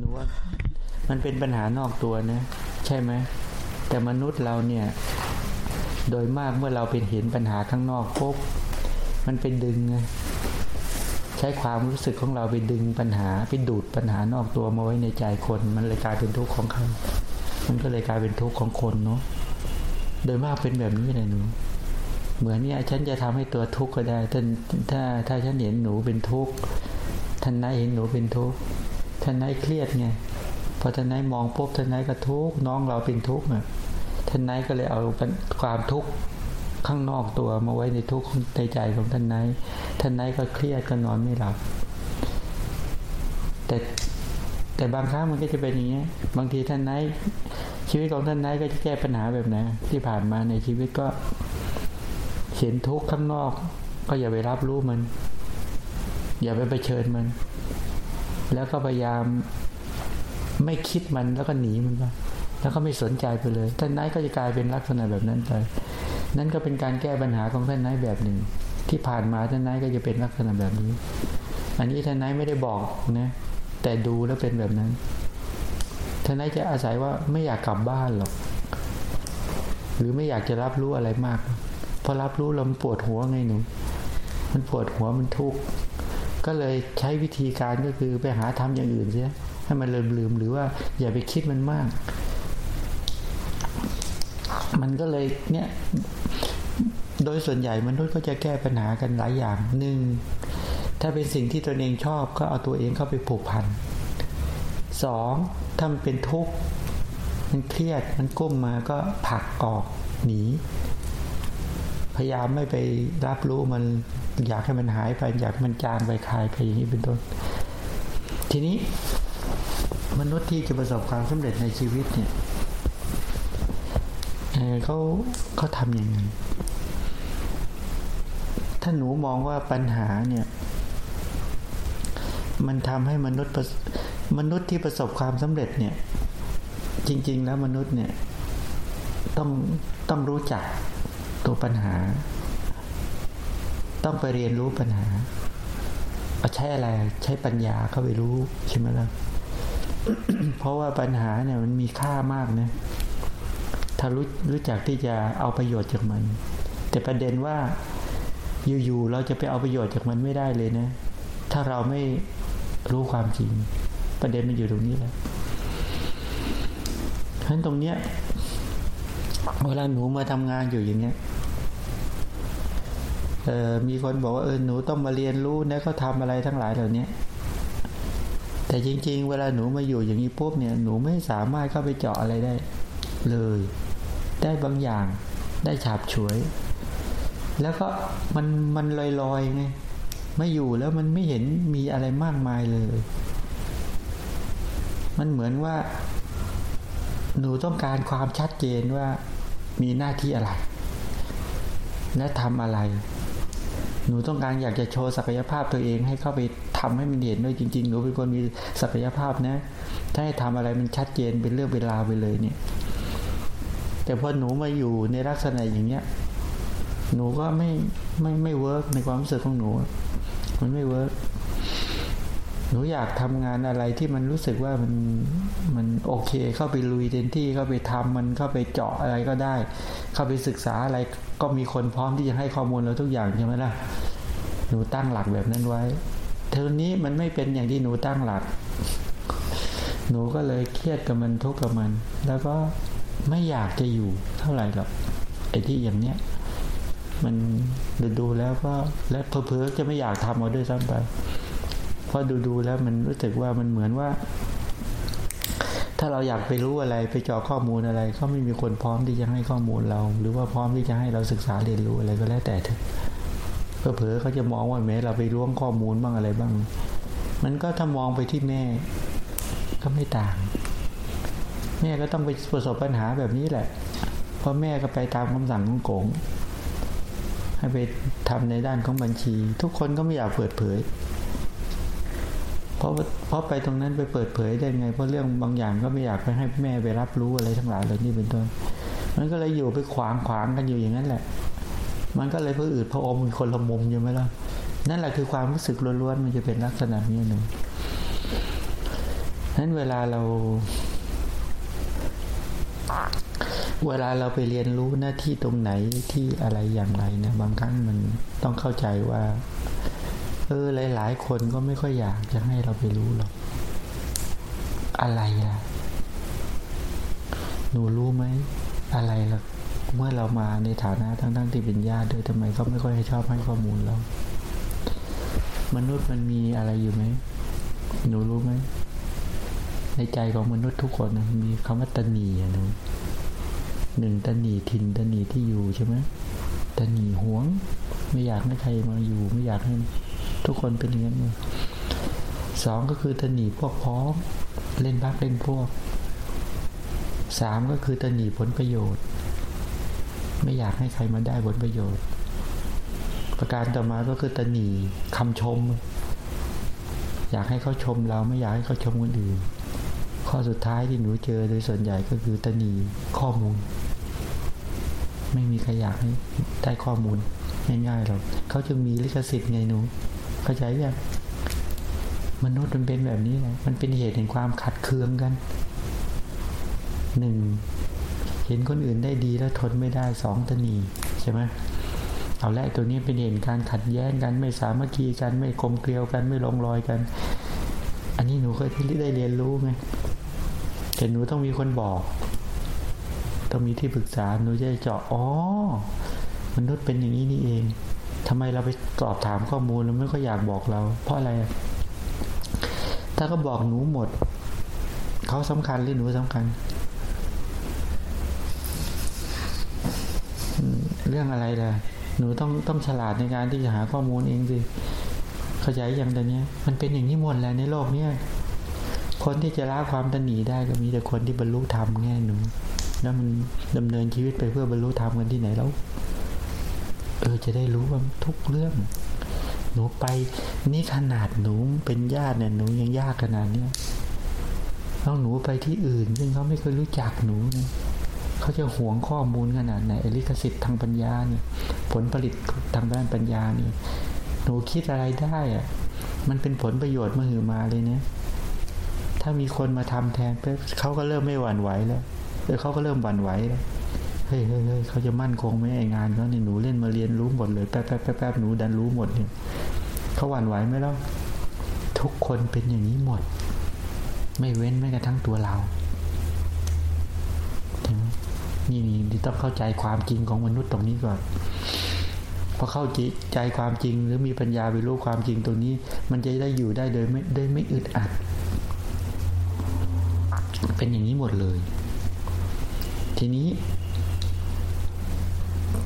หนูว่ามันเป็นปัญหานอกตัวนะ ใช่ไหม แต่มนุษย์เราเนี่ย โดยมากเมื่อเราเป็นเห็นปัญหาข้างนอกปุ๊บมันไปดึงใช้ความรู้สึกของเราไปดึงปัญหาไปดูดปัญหานอกตัวมาไว้ในใจคน มันเลยกลายเป็นทุกข์ของเขามันก็เลยกลายเป็นทุกข์ของคนเนาะโดยมากเป็นแบบนี้เลยหนูเหมือนเนี่ยฉันจะทำให้ตัวทุกข์ก็ได้ถ้าถ้าถ้าฉันเห็นหนูเป็นทุกข์ท่านนายเห็นหนูเป็นทุกข์ ท่านนายเครียดไงพอท่านนายมองปุ๊บท่านนายก็ทุกน้องเราเป็นทุกข์อะท่านนายก็เลยเอาความทุกข์ข้างนอกตัวมาไว้ในทุกข์ในใจของท่านนายท่านนายก็เครียดก็นอนไม่หลับ แต่แต่บางครั้งมันก็จะเป็นอย่างเงี้ย บางทีท่านนายชีวิตของท่านนายก็จะแก้ปัญหาแบบไหนที่ผ่านมาในชีวิตก็เห็นทุกข์ข้างนอก ก็อย่าไปรับรู้มัน อย่าไปไปเชิญมัน แล้วก็พยายามไม่คิดมันแล้วก็หนีมันไปแล้วก็ไม่สนใจไปเลย ท่านนายก็จะกลายเป็นลักษณะแบบนั้นไป นั่นก็เป็นการแก้ปัญหาของท่านนายแบบหนึ่ง ที่ผ่านมาท่านนายก็จะเป็นลักษณะแบบนี้ อันนี้ท่านนายไม่ได้บอกนะ แต่ดูแล้วเป็นแบบนั้น ท่านนายจะอาศัยว่าไม่อยากกลับบ้านหรอก หรือไม่อยากจะรับรู้อะไรมาก พอรับรู้แล้วมันปวดหัวไงหนู มันปวดหัวมันทุกข์ ก็เลยใช้วิธีการก็คือไปหาทำอย่างอื่นเสียให้มันลืมลืมหรือว่าอย่าไปคิดมันมาก มันก็เลยเนี่ย โดยส่วนใหญ่มนุษย์ก็จะแก้ปัญหากันหลายอย่างหนึ่งถ้าเป็นสิ่งที่ตนเองชอบก็เอาตัวเองเข้าไปผูกพันสองถ้ามันเป็นทุกข์มันเครียดมันก้มมาก็ผลักออกหนี ยายามไม่ไปรับรู้มันอยากให้มันหายไป อยากให้มันจางไปคลายไปอย่างนี้เป็นต้น ทีนี้มนุษย์ที่จะประสบความสำเร็จในชีวิตเนี่ยเขาเขาทำยังไงถ้าหนูมองว่าปัญหาเนี่ย มันทำให้มนุษย์มนุษย์ที่ประสบความสำเร็จเนี่ย จริง ๆ แล้วมนุษย์เนี่ย ต้องต้องรู้จัก ตัวปัญหา ต้องไปเรียนรู้ปัญหาเอาใช้อะไรใช้ปัญญาเข้าไปรู้ใช่ไหมล่ะเพราะว่าปัญหาเนี่ยมันมีค่ามากนะถ้ารู้รู้จักที่จะเอาประโยชน์จากมัน แต่ประเด็นว่าอยู่ๆเราจะไปเอาประโยชน์จากมันไม่ได้เลยนะ ถ้าเราไม่รู้ความจริง ประเด็นมันอยู่ตรงนี้แหละฉะนั้นตรงเนี้ย เวลาหนูมาทำงานอยู่อย่างเงี้ยเออมีคนบอกว่าเออหนูต้องมาเรียนรู้นะเขาทาอะไรทั้งหลายเหล่านี้แต่จริง ๆ เวลาหนูมาอยู่อย่างนี้ปุ๊บเนี่ย หนูไม่สามารถเข้าไปเจาะอะไรได้ เลย ได้บางอย่าง ได้ฉาบฉวย แล้วก็มันมันลอยๆไงไม่อยู่แล้วมันไม่เห็นมีอะไรมากมายเลย มันเหมือนว่า หนูต้องการความชัดเจนว่ามีหน้าที่อะไร และทำอะไร หนูต้องการอยากจะโชว์ศักยภาพตัวเองให้เข้าไปทำให้มันเห็นด้วยจริง ๆ หนูเป็นคนมีศักยภาพนะ ถ้าให้ทำอะไรมันชัดเจนเป็นเรื่องเวลาไปเลยเนี่ย แต่พอหนูมาอยู่ในลักษณะอย่างเนี้ย หนูก็ไม่ไม่ไม่ work ในความรู้สึกของหนู มันไม่ work หนูอยากทำงานอะไรที่มันรู้สึกว่ามันมันโอเค เข้าไปลุยเต็มที่เข้าไปทำมันเข้าไปเจาะอะไรก็ได้ เข้าไปศึกษาอะไรก็มีคนพร้อมที่จะให้ข้อมูลเราทุกอย่างใช่ไหมล่ะหนูตั้งหลักแบบนั้นไว้ เท่านี้มันไม่เป็นอย่างที่หนูตั้งหลัก หนูก็เลยเครียดกับมันทุกข์กับมัน แล้วก็ไม่อยากจะอยู่เท่าไหร่หรอกไอ้ที่อย่างเนี้ยมันดูแล้วก็และเพอๆจะไม่อยากทำเอาด้วยซ้ำไป เพราะดูๆแล้วมันรู้สึกว่ามันเหมือนว่า ถ้าเราอยากไปรู้อะไรไปเจาะข้อมูลอะไรเขาไม่มีคนพร้อมที่จะให้ข้อมูลเรา หรือว่าพร้อมที่จะให้เราศึกษาเรียนรู้อะไรก็แล้วแต่เถอะเผลอเขาจะมองว่าแม้เราไปล้วงข้อมูลบ้างอะไรบ้าง มันก็ถ้ามองไปที่แม่ ก็ไม่ต่างแม่ก็ต้องไปประสบปัญหาแบบนี้แหละ เพราะแม่ก็ไปตามคำสั่งของโกงให้ไปทำในด้านของบัญชี ทุกคนก็ไม่อยากเปิดเผย เพราะเพราะไปตรงนั้นไปเปิดเผยได้ไง เพราะเรื่องบางอย่างก็ไม่อยากไปให้แม่ไปรับรู้อะไรทั้งหลายเหล่านี้เป็นต้น มันก็เลยอยู่ไปขวางขวางกันอยู่อย่างนั้นแหละ มันก็เลยพออืดพระอมมีคนละมุมอยู่ไหมล่ะนั่นแหละคือความรู้สึกล้วนๆมันจะเป็นลักษณะนี้หนึ่งนั้นเวลาเรา เวลาเราไปเรียนรู้หน้าที่ตรงไหนที่อะไรอย่างไรนะบางครั้งมันต้องเข้าใจว่า เออหลาย ๆ คนก็ไม่ค่อยอยากจะให้เราไปรู้หรอก อะไรอะหนูรู้ไหม อะไรล่ะ เมื่อเรามาในฐานะทั้งๆที่เป็นญาติด้วยทำไมเขาไม่ค่อยชอบให้ข้อมูลเรา มนุษย์มันมีอะไรอยู่ไหม หนูรู้ไหม ในใจของมนุษย์ทุกคนมีคำว่าตนีอะหนูหนึ่งตนีทินตนีที่อยู่ใช่ไหมตนีหวง ไม่อยากให้ใครมาอยู่ไม่อยากให้ ทุกคนเป็นอย่างนั้นสองก็คือตนีพวกพ้องเล่นพักเล่นพวกสามก็คือตนีผลประโยชน์ ไม่อยากให้ใครมาได้ผลประโยชน์ ประการต่อมาก็คือตนีคำชม อยากให้เขาชมเราไม่อยากให้เขาชมคนอื่น ข้อสุดท้ายที่หนูเจอโดยส่วนใหญ่ก็คือตนีข้อมูล ไม่มีใครอยากให้ได้ข้อมูลง่ายๆหรอกเขาจึงมีลิขสิทธิ์ไงหนู เข้าใจยังมนุษย์มันเป็นแบบนี้แหละมันเป็นเหตุแห่งความขัดเคืองกันหนึ่งเห็นคนอื่นได้ดีแล้วทนไม่ได้สองตนีใช่ไหมเอาละตัวนี้เป็นเหตุการขัดแย้งกันไม่สามัคคีกันไม่กลมเกลียวกันไม่ลงรอยกัน อันนี้หนูเคยที่ได้เรียนรู้ไหมแต่หนูต้องมีคนบอก ต้องมีที่ปรึกษาหนูจะเจาะอ๋อมนุษย์เป็นอย่างนี้นี่เอง ทำไมเราไปตอบถามข้อมูลเราไม่ก็อยากบอกเรา เพราะอะไร ถ้าก็บอกหนูหมด เขาสำคัญหรือหนูสำคัญ เรื่องอะไรล่ะ หนูต้องต้องฉลาดในการที่จะหาข้อมูลเองสิเข้าใจอย่างแต่เนี้ยมันเป็นอย่างนี้หมดแหล้วในโลกเนี้ยคนที่จะละความตันหนีได้ก็มีแต่คนที่บรรลุธรรมแง่หนูแล้วมันดำเนินชีวิตไปเพื่อบรรลุธรรมกันที่ไหนแล้ว เออจะได้รู้ว่าทุกเรื่อง หนูไปนี่ขนาดหนูเป็นญาติเนี่ยหนูยังยากขนาดเนี้ยต้องหนูไปที่อื่น ซึ่งเขาไม่เคยรู้จักหนูเนี่ยเขาจะหวงข้อมูลขนาดไหนลิขสิทธิ์ทางปัญญาเนี่ย ผลผลิตทางด้านปัญญานี่หนูคิดอะไรได้อะมันเป็นผลประโยชน์มาหือมาเลยเนี่ยถ้ามีคนมาทำแทนเขาก็เริ่มไม่หวั่นไหวแล้วเออเขาก็เริ่มหวั่นไหวแล้ว เฮ้ยเฮ้ยเฮ้ยเขาจะมั่นคงไหมไอ้งานเขาเนี่ยหนูเล่นมาเรียนรู้หมดเลยแป๊บแป๊บแป๊บแป๊บหนูดันรู้หมดเนี่ยเขาหวั่นไหวไหมล่ะทุกคนเป็นอย่างนี้หมด ไม่เว้นแม้กระทั่งตัวเรานี่นี่ต้องเข้าใจความจริงของมนุษย์ตรงนี้ก่อนพอเข้าใจความจริงหรือมีปัญญาไปรู้ความจริงตรงนี้ มันจะได้อยู่ได้โดยไม่ได้ไม่อึดอัด เป็นอย่างนี้หมดเลย ทีนี้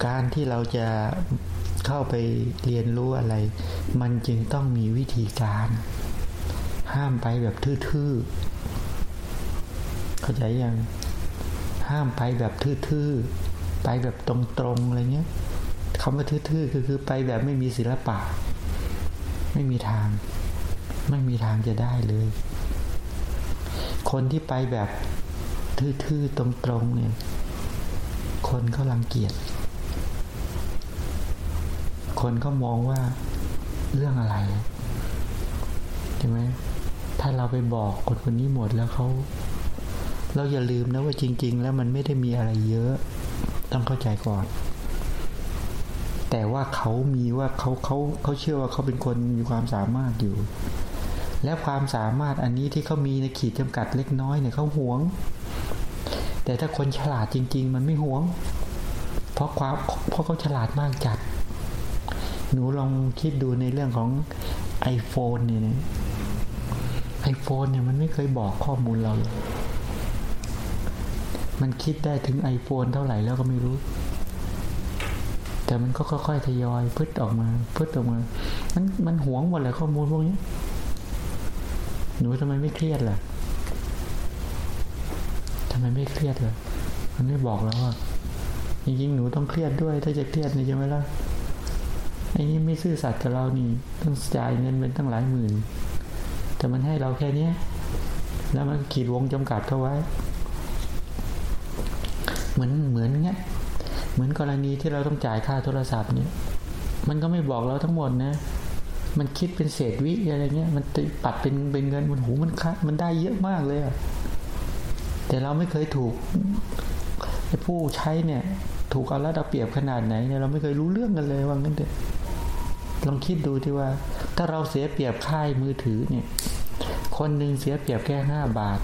การที่เราจะเข้าไปเรียนรู้อะไร มันจึงต้องมีวิธีการ ห้ามไปแบบทื่อๆเข้าใจยังห้ามไปแบบทื่อๆไปแบบตรงๆอะไรเงี้ยคำว่าทื่อๆคือคือไปแบบไม่มีศิลปะ ไม่มีทาง ไม่มีทางจะได้เลย คนที่ไปแบบทื่อๆตรงๆเนี่ย คนเขารังเกียจ คนเขามองว่าเรื่องอะไรใช่ไหมถ้าเราไปบอกคนคนนี้หมดแล้วเขาเราอย่าลืมนะว่าจริง ๆ แล้วมันไม่ได้มีอะไรเยอะ ต้องเข้าใจก่อน แต่ว่าเขามีว่าเขาเขาเขาเชื่อว่าเขาเป็นคนมีความสามารถอยู่ และความสามารถอันนี้ที่เขามีในขีดจำกัดเล็กน้อยเนี่ยเขาหวง แต่ถ้าคนฉลาดจริง ๆ มันไม่หวง เพราะความเพราะเขาฉลาดมากจัด หนูลองคิดดูในเรื่องของ iPhone เนี่ยไอโฟนเนี่ยมันไม่เคยบอกข้อมูลเราเลย มันคิดได้ถึง iPhone เท่าไหร่แล้วก็ไม่รู้ แต่มันก็ค่อยๆทยอยพึ่ออกมาพึ่ออกมา มันมันหวงหมดเลยข้อมูลพวกนี้ หนูทำไมไม่เครียดล่ะทำไมไม่เครียดล่ะมันไม่บอกแล้วว่าจริงๆหนูต้องเครียดด้วย ถ้าจะเครียดนี่ใช่ไหมล่ะ ไอ้นี่ไม่ซื่อสัตย์กับเรานี่ต้องจ่ายเงินเป็นตั้งหลายหมื่น แต่มันให้เราแค่นี้แล้วมันขีดวงจำกัดเข้าไว้ เหมือนเหมือนเงี้ยเหมือนกรณีที่เราต้องจ่ายค่าโทรศัพท์เนี่ย มันก็ไม่บอกเราทั้งหมดนะ มันคิดเป็นเศษวิอะไรเงี้ย มันปัดเป็นเป็นเงินมันหูมันคัดมันได้เยอะมากเลยอะแต่เราไม่เคยถูกผู้ใช้เนี่ย ถูกเอาละเอาเปรียบขนาดไหนเนี่ยเราไม่เคยรู้เรื่องกันเลยว่างั้นเถอะ ลองคิดดูที่ว่า ถ้าเราเสียเปรียบค่ายมือถือเนี่ยคนหนึ่งเสียเปรียบแค่ห้าบาท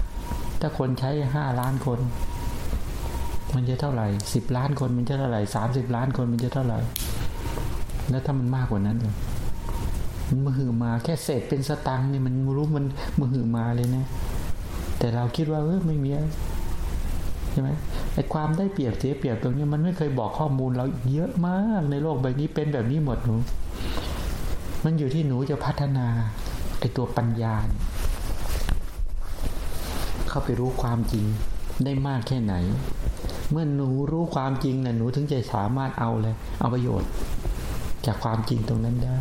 ถ้าคนใช้ห้าล้านคน มันจะเท่าไหร่สิบล้านคนมันจะเท่าไหร่สามสิบล้านคนมันจะเท่าไหร่ แล้วถ้ามันมากกว่านั้นเลยมันมือหือมาแค่เศษเป็นสตังค์นี่มันรู้มันมือหือมาเลยนะแต่เราคิดว่าเออไม่มีใช่ไหมไอ้ความได้เปรียบเสียเปรียบตรงนี้มันไม่เคยบอกข้อมูลเราเยอะมากในโลกใบนี้เป็นแบบนี้หมดหนู มันอยู่ที่หนูจะพัฒนาไอตัวปัญญา เข้าไปรู้ความจริงได้มากแค่ไหน เมื่อหนูรู้ความจริงนะ่ะหนูถึงจะสามารถเอาเลย เอาประโยชน์ จากความจริงตรงนั้นได้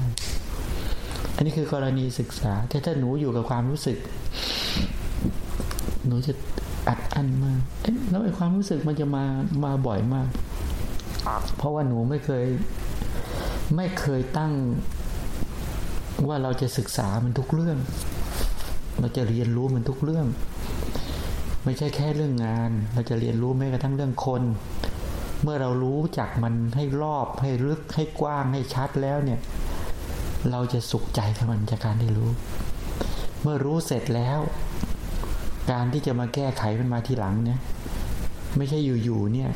อันนี้คือกรณีศึกษาแต่ถ้าหนูอยู่กับความรู้สึก หนูจะอัดอั้นมากแล้วไอ้ความรู้สึกมันจะมามาบ่อยมาก เพราะว่าหนูไม่เคย ไม่เคยตั้ง ว่าเราจะศึกษามันทุกเรื่อง เราจะเรียนรู้มันทุกเรื่อง ไม่ใช่แค่เรื่องงาน เราจะเรียนรู้แม้กระทั่งเรื่องคน เมื่อเรารู้จักมันให้รอบให้ลึกให้กว้างให้ชัดแล้วเนี่ย เราจะสุขใจกับมันจากการที่รู้ เมื่อรู้เสร็จแล้ว การที่จะมาแก้ไขมันมาทีหลังเนี่ย ไม่ใช่อยู่ๆเนี่ย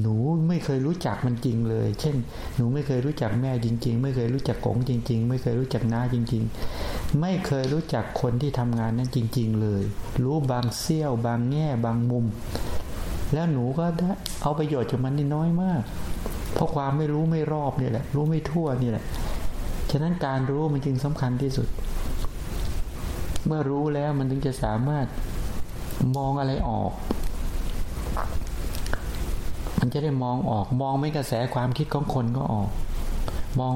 หนูไม่เคยรู้จักมันจริงเลย เช่น หนูไม่เคยรู้จักแม่จริง ๆ ไม่เคยรู้จักกงจริง ๆ ไม่เคยรู้จักน้าจริง ๆ ไม่เคยรู้จักคนที่ทำงานนั้นจริง ๆ เลย รู้บางเสี้ยว บางแง่บางมุม แล้วหนูก็ได้เอาประโยชน์จากมันนี่น้อยมาก เพราะความไม่รู้ไม่รอบนี่แหละ รู้ไม่ทั่วนี่แหละ ฉะนั้นการรู้มันจึงสำคัญที่สุด เมื่อรู้แล้วมันถึงจะสามารถมองอะไรออก มันจะได้มองออกมองไม่กระแสความคิดของคนก็ออก มอง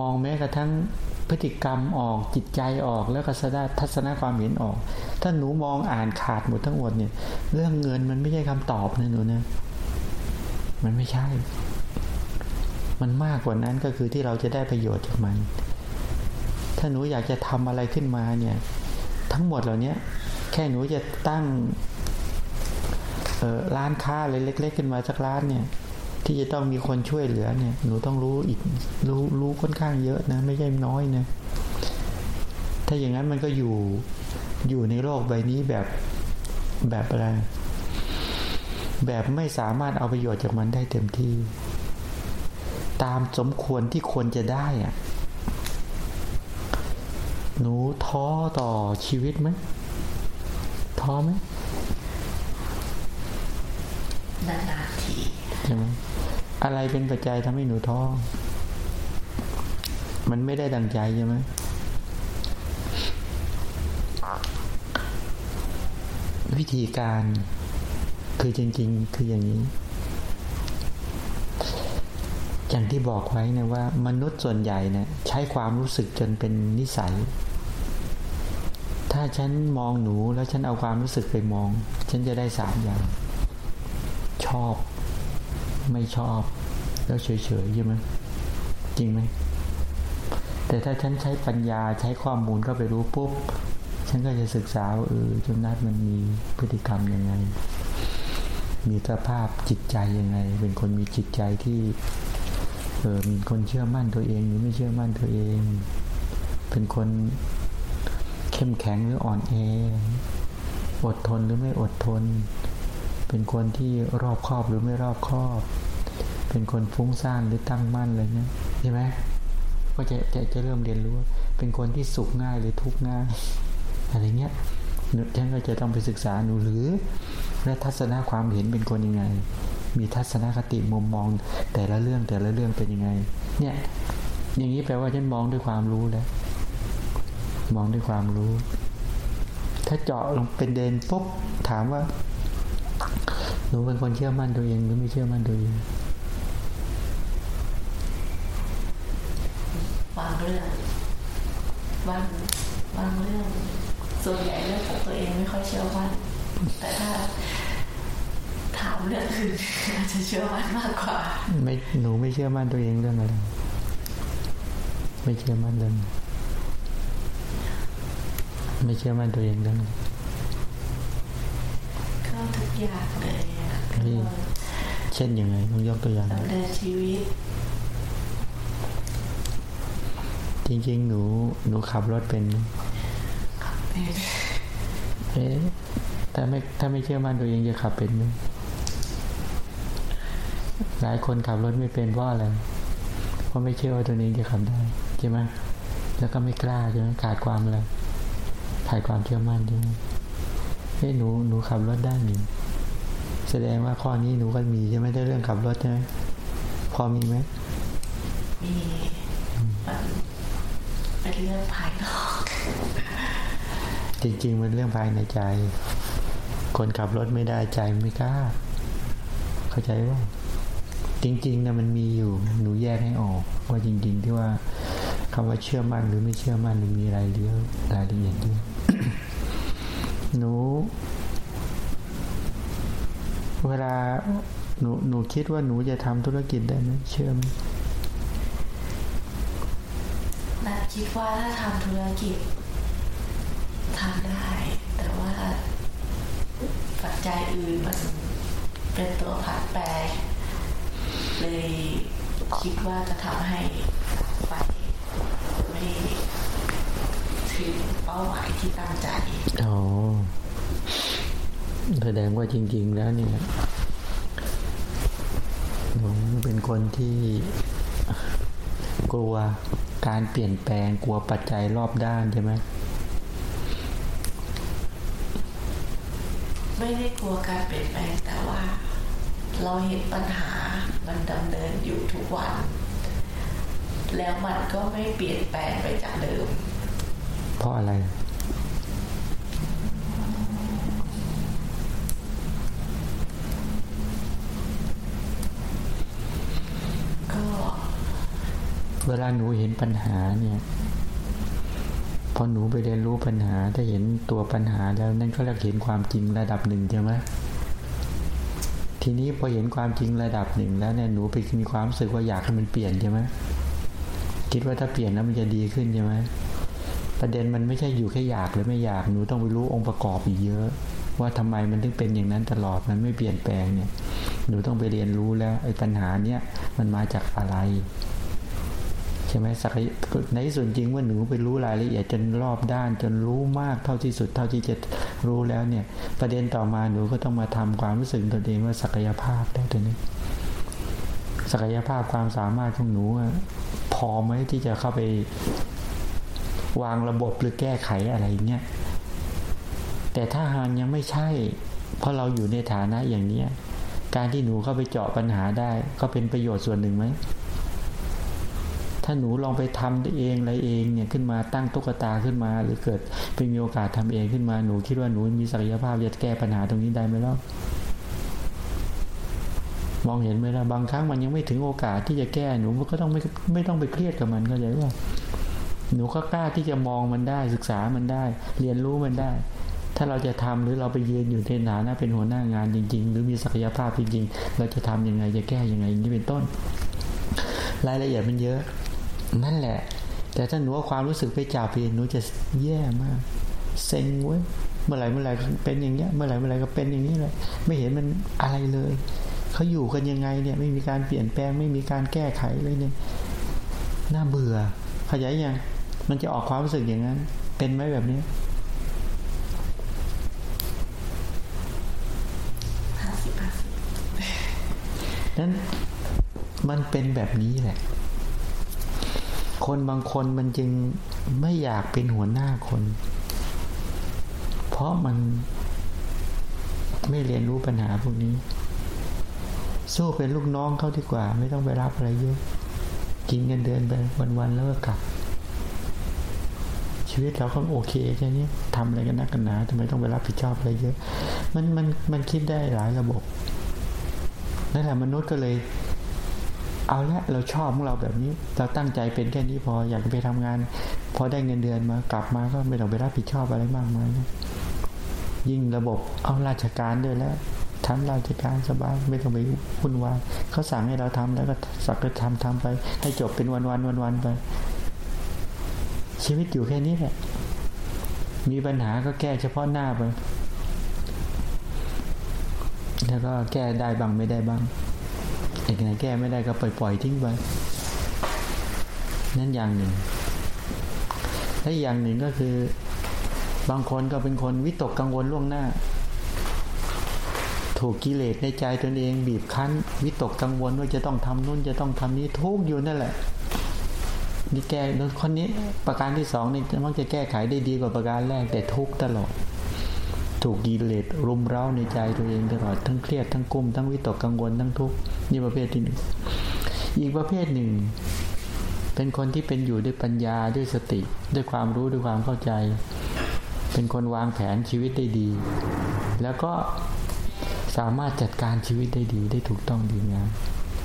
มองแม้กระทั่งพฤติกรรมออกจิตใจออกแล้วก็สดาทัศนความเห็นออก ถ้าหนูมองอ่านขาดหมดทั้งหมดเนี่ย เรื่องเงินมันไม่ใช่คำตอบนะหนูนะมันไม่ใช่ มันมากกว่านั้นก็คือที่เราจะได้ประโยชน์จากมัน ถ้าหนูอยากจะทำอะไรขึ้นมาเนี่ย ทั้งหมดเหล่านี้แค่หนูจะตั้ง ร้านค้าอะไรเล็ก ๆ ขึ้นมาสักร้านเนี่ย ที่จะต้องมีคนช่วยเหลือเนี่ย หนูต้องรู้อีกรู้รู้ค่อนข้างเยอะนะ ไม่ใช่น้อยนะถ้าอย่างนั้นมันก็อยู่อยู่ในโลกใบนี้แบบแบบอะไร แบบไม่สามารถเอาประโยชน์จากมันได้เต็มที่ ตามสมควรที่ควรจะได้อะหนูท้อต่อชีวิตไหมท้อไหม นานๆทีใช่ไหมอะไรเป็นปัจจัยทำให้หนูท้อมันไม่ได้ดังใจใช่ไหมวิธีการคือจริง ๆ คืออย่างนี้ อย่างที่บอกไว้นะว่า มนุษย์ส่วนใหญ่เนะี่ยใช้ความรู้สึกจนเป็นนิสัย ถ้าฉันมองหนูแล้วฉันเอาความรู้สึกไปมอง ฉันจะได้สามอย่าง ชอบ ไม่ชอบ แล้วเฉยๆใช่ไหมจริงไหมแต่ถ้าฉันใช้ปัญญาใช้ข้อมูลก็ไปรู้ปุ๊บ ฉันก็จะศึกษาว่าเออจุนัดมันมีพฤติกรรมยังไง มีสภาพจิตใจยังไง เป็นคนมีจิตใจที่เออมีคนเชื่อมั่นตัวเองหรือไม่เชื่อมั่นตัวเอง เป็นคนเข้มแข็งหรืออ่อนแออดทนหรือไม่อดทน เป็นคนที่รอบครอบหรือไม่รอบครอบ เป็นคนฟุ้งซ่านหรือตั้งมั่นอะไรเงี้ยใช่ไหมก็จะจะจะเริ่มเรียนรู้เป็นคนที่สุขง่ายหรือทุกข์ง่ายอะไรเงี้ยฉันก็จะต้องไปศึกษาหนูหรือ และทัศนะความเห็นเป็นคนยังไง มีทัศนคติมุมมอง แต่ละเรื่องแต่ละเรื่องเป็นยังไง เนี่ย อย่างนี้แปลว่าฉันมองด้วยความรู้แล้ว มองด้วยความรู้ ถ้าเจาะลงเป็นเดนปุ๊บถามว่า หนูเป็นคนเชื่อมั่นตัวเองหรือไม่เชื่อมั่นตัวเองบางเรื่องบางบางเรื่อง ส่วนใหญ่เรื่องของตัวเองไม่ค่อยเชื่อมั่นแต่ถ้าถามเรื่องอื่นอาจจะเชื่อมั่นมากกว่า ไม่หนูไม่เชื่อมั่นตัวเองเรื่องอะไรไม่เชื่อมั่นเรื่องไม่เชื่อมั่นตัวเองเรื่อง ก็ทุกอย่างเลยอะก็เช่นยังไงต้องยกตัวอย่างดำเนินชีวิต จริงๆ หนูหนูขับรถเป็นไหมเอ๊ะถ้าไม่ถ้าไม่เชื่อมั่นตัวเองจะขับเป็นไหมหลายคนขับรถไม่เป็นเพราะอะไรเพราะไม่เชื่อว่าตัวเองจะขับได้ใช่ไหมแล้วก็ไม่กล้าใช่ไหมขาดความอะไรขาดความเชื่อมั่นใช่ไหม เฮ้ยหนูหนูขับรถได้นี่แสดงว่าข้อนี้หนูก็มีใช่ไหมได้เรื่องขับรถใช่ไหมพอมีไหมมีมันเป็นเรื่องภายนอก จริงๆมันเรื่องภายในใจ คนขับรถไม่ได้ใจไม่กล้า เข้าใจว่า จริงๆนะมันมีอยู่ หนูแยกให้ออก ว่าจริง ๆ ที่ว่าคำว่าเชื่อมั่นหรือไม่เชื่อมั่นมันมีรายละเอียดรายละเอียดเยอะ หนู เวลาหนูหนูคิดว่าหนูจะทำธุรกิจได้ไหมเชื่อมนัดคิดว่าถ้าทำธุรกิจทำได้ แต่ว่าปัจจัยอื่นมันเป็นตัวผัดแปรเลยคิดว่าจะทำให้ไป ถึงเป้าหมายที่ตั้งใจอ๋อแสดงว่าจริง ๆ แล้วเนี่ยหนูเป็นคนที่กลัวการเปลี่ยนแปลงกลัวปัจจัยรอบด้านใช่ไหมไม่ได้กลัวการเปลี่ยนแปลงแต่ว่า เราเห็นปัญหามันดำเนินอยู่ทุกวัน แล้วมันก็ไม่เปลี่ยนแปลงไปจากเดิม เพราะอะไรก็เวลาหนูเห็นปัญหาเนี่ยพอหนูไปเรียนรู้ปัญหา ถ้าเห็นตัวปัญหาแล้วนั่นก็เรียกเห็นความจริงระดับหนึ่งใช่ไหมทีนี้พอเห็นความจริงระดับหนึ่งแล้วเนี่ยหนูไปมีความรู้สึกว่าอยากให้มันเปลี่ยนใช่ไหมคิดว่าถ้าเปลี่ยนแล้วมันจะดีขึ้นใช่ไหม ประเด็นมันไม่ใช่อยู่แค่อยากหรือไม่อยากหนูต้องไปรู้องค์ประกอบอีกเยอะ ว่าทำไมมันถึงเป็นอย่างนั้นตลอดมันไม่เปลี่ยนแปลงเนี่ยหนูต้องไปเรียนรู้แล้วไอ้ปัญหาเนี้ยมันมาจากอะไรใช่ไหมสักในส่วนจริงว่าหนูไปรู้รายละเอียดจนรอบด้าน จนรู้มากเท่าที่สุดเท่าที่จะรู้แล้วเนี่ย ประเด็นต่อมาหนูก็ต้องมาทำความรู้สึกตัวเองว่าศักยภาพได้ตัวนี้ศักยภาพความสามารถของหนูพอไหมที่จะเข้าไป วางระบบหรือแก้ไขอะไรเงี้ยแต่ถ้าหากยังไม่ใช่ เพราะเราอยู่ในฐานะอย่างเนี้ยการที่หนูเข้าไปเจาะปัญหาได้ ก็เป็นประโยชน์ส่วนหนึ่งไหมถ้าหนูลองไปทำเองอะไรเองเนี่ยขึ้นมาตั้งตุ๊กตาขึ้นมา หรือเกิดไปมีโอกาสทำเองขึ้นมาหนูคิดว่าหนูมีศักยภาพจะแก้ปัญหาตรงนี้ได้ไหมล่ะมองเห็นไหมล่ะบางครั้งมันยังไม่ถึงโอกาสที่จะแก้หนูก็ต้องไม่ไม่ต้องไปเครียดกับมันเข้าใจว่า หนูก็กล้าที่จะมองมันได้ศึกษามันได้ เรียนรู้มันได้ ถ้าเราจะทำหรือเราไปยืนอยู่ในฐานะเป็นหัวหน้างานจริง ๆ หรือมีศักยภาพจริงๆ เราจะทำยังไงจะแก้ยังไงอย่างนี้เป็นต้น รายละเอียดมันเยอะ นั่นแหละ แต่ถ้าหนูเอาความรู้สึกไปจับเองหนูจะแย่มากเซ็งเว้ยเมื่อไหร่เมื่อไหร่เป็นอย่างเงี้ย เมื่อไหร่เมื่อไหร่ก็เป็นอย่างนี้เลยไม่เห็นมันอะไรเลยเขาอยู่กันยังไงเนี่ย ไม่มีการเปลี่ยนแปลงไม่มีการแก้ไขเลยเนี่ยน่าเบื่อขยายยัง มันจะออกความรู้สึกอย่างนั้น เป็นไหมแบบนี้ห้าสิบห้าสิบนั้นมันเป็นแบบนี้แหละ คนบางคนมันจึงไม่อยากเป็นหัวหน้าคน เพราะมันไม่เรียนรู้ปัญหาพวกนี้ สู้เป็นลูกน้องเขาดีกว่า ไม่ต้องไปรับอะไรเยอะ กินเงินเดือนไปวันๆแล้วก็กลับ ชีวิตเราก็โอเคแค่นี้ทำอะไรกันนักกันหนาทำไมต้องไปรับผิดชอบอะไรเยอะ มันมันมันคิดได้หลายระบบนั่นแหละมนุษย์ก็เลย เอาละเราชอบของเราแบบนี้ เราตั้งใจเป็นแค่นี้พออยากไปทำงาน พอได้เงินเดือนมากลับมาก็ไม่ต้องไปรับผิดชอบอะไรมากมายนะยิ่งระบบเอาราชการด้วยแล้วทำราชการสบายไม่ต้องไปวุ่นวายเขาสั่งให้เราทำแล้วก็สักก็ทำทำไป ให้จบเป็นวันวันวันวันไป ชีวิตอยู่แค่นี้แหละ มีปัญหาก็แก้เฉพาะหน้าไป แล้วก็แก้ได้บ้างไม่ได้บ้างอีกไหนแก้ไม่ได้ก็ปล่อยปล่อยทิ้งไป นั่นอย่างหนึ่ง และอย่างหนึ่งก็คือบางคนก็เป็นคนวิตกกังวลล่วงหน้า ถูกกิเลสในใจตนเองบีบคั้น วิตกกังวลว่าจะต้องทำนู่นจะต้องทำนี้ทุกอยู่นั่นแหละ นี่แก้คนนี้ประการที่สองนี่มักจะแก้ไขได้ดีกว่าประการแรกแต่ทุกตลอด ถูกกิเลสรุมเร้าในใจตัวเองตลอดทั้งเครียดทั้งกุ้มทั้งวิตกกังวลทั้งทุกข์นี่ประเภทที่หนึ่งอีกประเภทหนึ่ง เป็นคนที่เป็นอยู่ด้วยปัญญาด้วยสติ ด้วยความรู้ด้วยความเข้าใจ เป็นคนวางแผนชีวิตได้ดี แล้วก็สามารถจัดการชีวิตได้ดีได้ถูกต้องดีงาม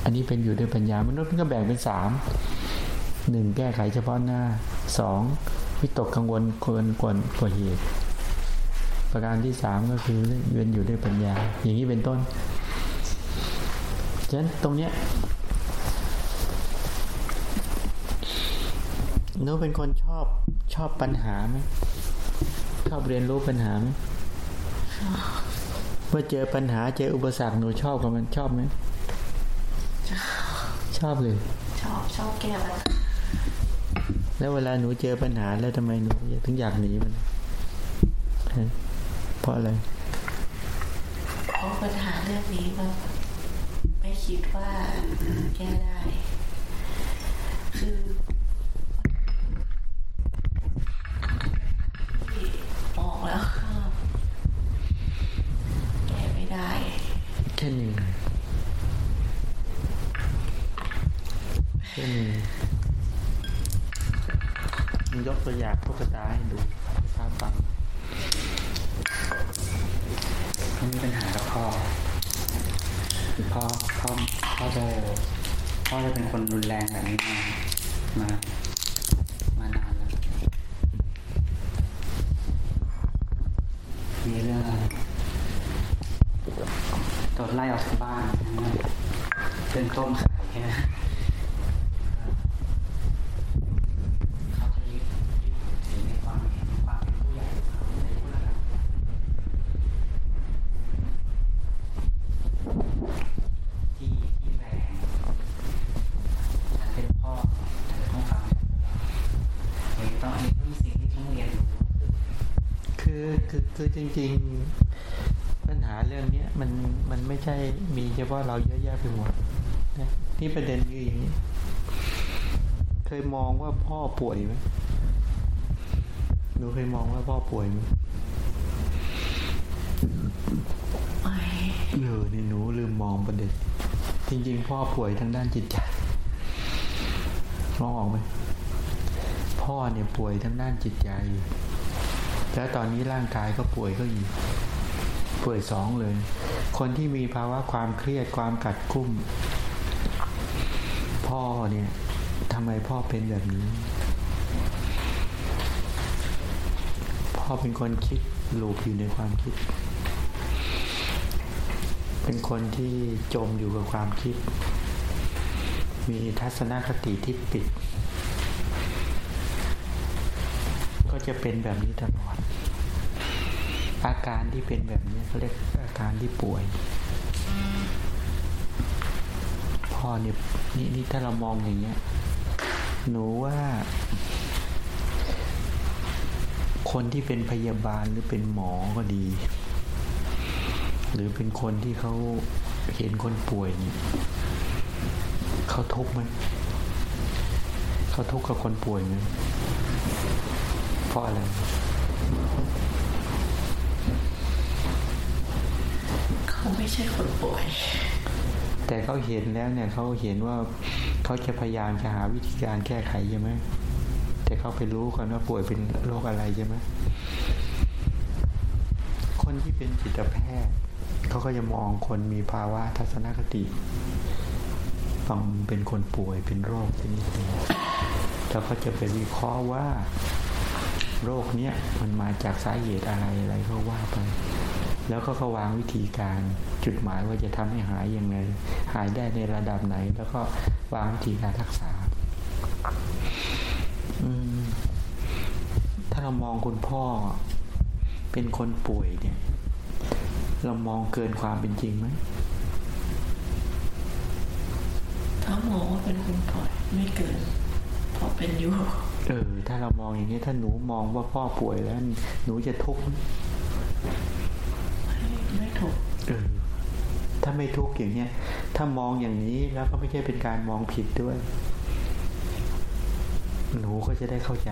อันนี้เป็นอยู่ด้วยปัญญามนุษย์ก็แบ่งเป็นสาม หนึ่งแก้ไขเฉพาะหน้าสองวิตกกังวลเกินกว่ากว่าเหตุ ประการที่สามก็คือเวียนอยู่ด้วยปัญญา อย่างนี้เป็นต้นฉะนั้นตรงเนี้ยหนูเป็นคนชอบชอบปัญหาไหมชอบเรียนรู้ปัญหาไหมเมื่อเจอปัญหาเจออุปสรรคหนูชอบกับมันชอบไหมชอบเลย ชอบชอบแก้ปัญหา แล้วเวลาหนูเจอปัญหาแล้วทำไมหนูถึงอยากหนีมันฮะเพราะอะไรเพราะปัญหาเรื่องนี้แบบไม่คิดว่าแก้ได้ คือที่มองแล้วก็แก้ไม่ได้แค่หนึ่งแค่หนึ่งมัน ยกตัวอย่างตุ๊กตาให้ดูภาพฟังเขามีปัญหากับพ่อพ่อพ่อพ่อจะพ่อจะเป็นคนรุนแรงแบบนี้มา มามานานแล้วมีเรื่องอะไรโดนไล่ออกจากบ้านเรื่องต้มขายแค่นั้นเขาจะยึดยึดถือในความเห็นความเป็นผู้ใหญ่ของเขาในระดับ ที่ที่แรงฉันเป็นพ่อเธอต้องฟังฉันเองต้องอันนี้ต้องมีสิ่งที่ต้องเรียนรู้ คือ คือคือจริง ๆ ปัญหาเรื่องเนี้ยมันมันไม่ใช่มีเฉพาะเราเยอะแยะไปหมดนะที่ประเด็นคืออย่างนี้ เคยมองว่าพ่อป่วยไหมหนูเคยมองว่าพ่อป่วยไหมไม่เออนี่หนูลืมมองประเด็นจริง ๆ พ่อป่วยทางด้านจิตใจมองออกไหมพ่อเนี่ยป่วยทางด้านจิตใจ แล้วตอนนี้ร่างกายก็ป่วยก็อีกป่วยสองเลย คนที่มีภาวะความเครียดความกัดกุ้ม พ่อเนี่ยทำไมพ่อเป็นแบบนี้ พ่อเป็นคนคิดหลูอยู่ในความคิด เป็นคนที่จมอยู่กับความคิด มีทัศนคติที่ปิด ก็จะเป็นแบบนี้ตลอด อาการที่เป็นแบบนี้เขาเรียกอาการที่ป่วย พ่อเนี่ยนี่นี่ถ้าเรามองอย่างเงี้ย หนูว่า คนที่เป็นพยาบาลหรือเป็นหมอก็ดี หรือเป็นคนที่เขาเห็นคนป่วยนี่ยเขาทุกข์ไหมเขาทุกข์กับคนป่วยไหมเพราะอะไร เขา ไม่ใช่คนป่วย แต่เขาเห็นแล้วเนี่ยเขาเห็นว่าเขาจะพยายามจะหาวิธีการแก้ไขใช่ไหมแต่เขาไปรู้ก่อนว่าป่วยเป็นโรคอะไรใช่ไหมคนที่เป็นจิตแพทย์เขาก็จะมองคนมีภาวะทัศนคติฟังเป็นคนป่วยเป็นโรคชนิดหนึ่งแล้วเขาจะไปวิเคราะห์ว่า โรคเนี้ยมันมาจากสาเหตุอะไรอะไรก็ว่าไป แล้วก็เขาวางวิธีการ จุดหมายว่าจะทำให้หายยังไง หายได้ในระดับไหน แล้วก็วางวิธีการรักษาอืมถ้าเรามองคุณพ่อ เป็นคนป่วยเนี่ย เรามองเกินความเป็นจริงไหมถ้ามองว่าเป็นคนปล่อยไม่เกินเพราะเป็นอยู่เออถ้าเรามองอย่างนี้ถ้าหนูมองว่าพ่อป่วยแล้ว หนูจะทุกข์ไหมไม่ ถูกเออถ้าไม่ทุกข์อย่างเนี้ยถ้ามองอย่างนี้แล้วก็ไม่ใช่เป็นการมองผิดด้วย หนูก็จะได้เข้าใจ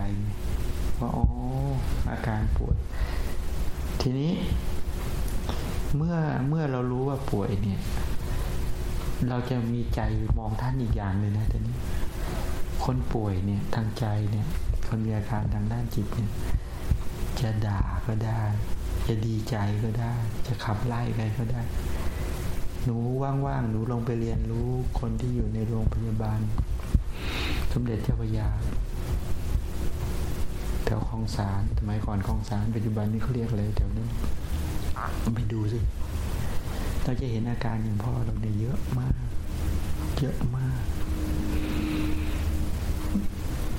ว่าอ๋ออาการป่วย ทีนี้เมื่อเมื่อเรารู้ว่าป่วยเนี่ย เราจะมีใจมองท่านอีกอย่างเลยนะแต่นี้ คนป่วยเนี่ยทางใจเนี่ย คนมีอาการทางด้านจิตเนี่ย จะด่าก็ได้ จะดีใจก็ได้ จะขับไล่ใครก็ได้ หนูว่างๆ หนูลงไปเรียนรู้คนที่อยู่ในโรงพยาบาล สมเด็จเจ้าพระยา แถวคลองสารสมัยก่อนคลองสารปัจจุบันนี้เขาเรียกอะไรแถวนั้นไปดูสิ เราจะเห็นอาการอย่างพ่อเราเนี่ยเยอะมาก เยอะมาก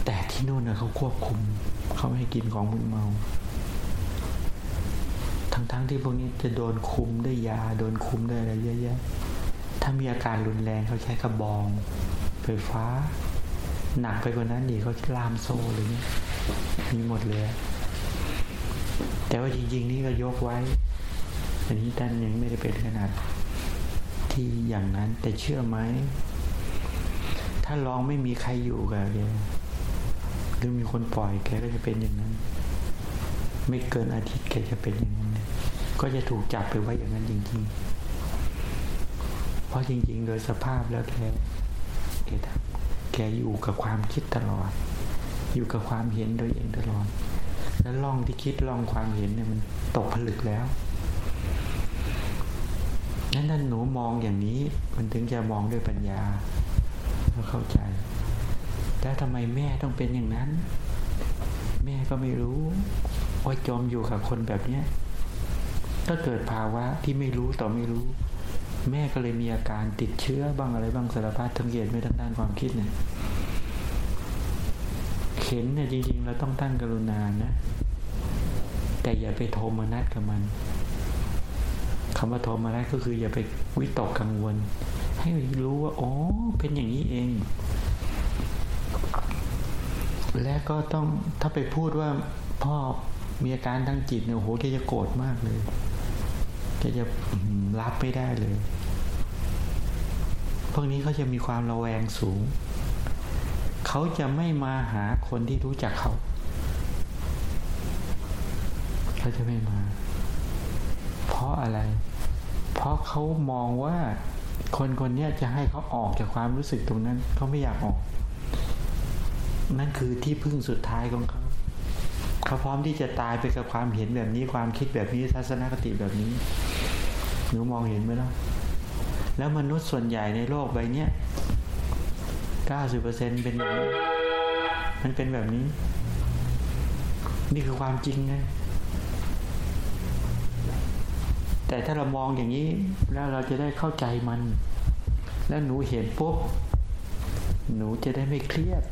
แต่ที่นู่นนะเขาควบคุม เขาไม่ให้กินของมึนเมา ทั้งที่พวกนี้จะโดนคุมด้วยยา โดนคุมด้วยอะไรเยอะแยะถ้ามีอาการรุนแรงเขาใช้กระบอง ไฟฟ้า หนักไปกว่านั้นอีกเขาล่ามโซ่เลยเนี่ยมีหมดเลย แต่ว่าจริง ๆ นี่ก็ยกไว้ อันนี้ท่านยังไม่ได้เป็นขนาด ที่อย่างนั้นแต่เชื่อไหม ถ้าลองไม่มีใครอยู่กับแกหรือมีคนปล่อยแกก็จะเป็นอย่างนั้น ไม่เกินอาทิตย์แกจะเป็นอย่างนั้น ก็จะถูกจับไปไว้อย่างนั้นจริงๆ เพราะจริง ๆ โดยสภาพแล้วแกแกแกอยู่กับความคิดตลอด อยู่กับความเห็นโดยเองตลอด แล้วล่องที่คิดล่องความเห็นเนี่ยมันตกผลึกแล้วนั้นถ้าหนูมองอย่างนี้ มันถึงจะมองด้วยปัญญาแล้วเข้าใจ แล้วทำไมแม่ต้องเป็นอย่างนั้น แม่ก็ไม่รู้ว่าจมอยู่กับคนแบบเนี้ย ก็เกิดภาวะที่ไม่รู้ต่อไม่รู้ แม่ก็เลยมีอาการติดเชื้อบ้างอะไรบ้างสารพัดทั้งเกียรติไม่ทางด้านความคิดเนี่ยเข็นเนี่ยจริงๆเราต้องตั้งกรุณานะแต่อย่าไปโทมนัสกับมันคำว่าโทมนัสก็คืออย่าไปวิตกกังวล ให้รู้ว่าอ๋อเป็นอย่างนี้เอง และก็ต้องถ้าไปพูดว่าพ่อมีอาการทางจิตเนี่ยโหแกจะโกรธมากเลย แกจะรับไม่ได้เลย พวกนี้เขาจะมีความระแวงสูง เขาจะไม่มาหาคนที่รู้จักเขา เขาจะไม่มา เพราะอะไร เพราะเขามองว่าคนคนนี้จะให้เขาออกจากความรู้สึกตรงนั้น เขาไม่อยากออก นั่นคือที่พึ่งสุดท้ายของเขา เขาพร้อมที่จะตายไปกับความเห็นแบบนี้ความคิดแบบนี้ทัศนคติแบบนี้หนูมองเห็นไหมล่ะแล้วมนุษย์ส่วนใหญ่ในโลกใบเนี้ยเก้าสิบเปอร์เซ็นเป็นแบบนี้ มันเป็นแบบนี้ นี่คือความจริงไงแต่ถ้าเรามองอย่างนี้แล้วเราจะได้เข้าใจมัน แล้วหนูเห็นปุ๊บหนูจะได้ไม่เครียด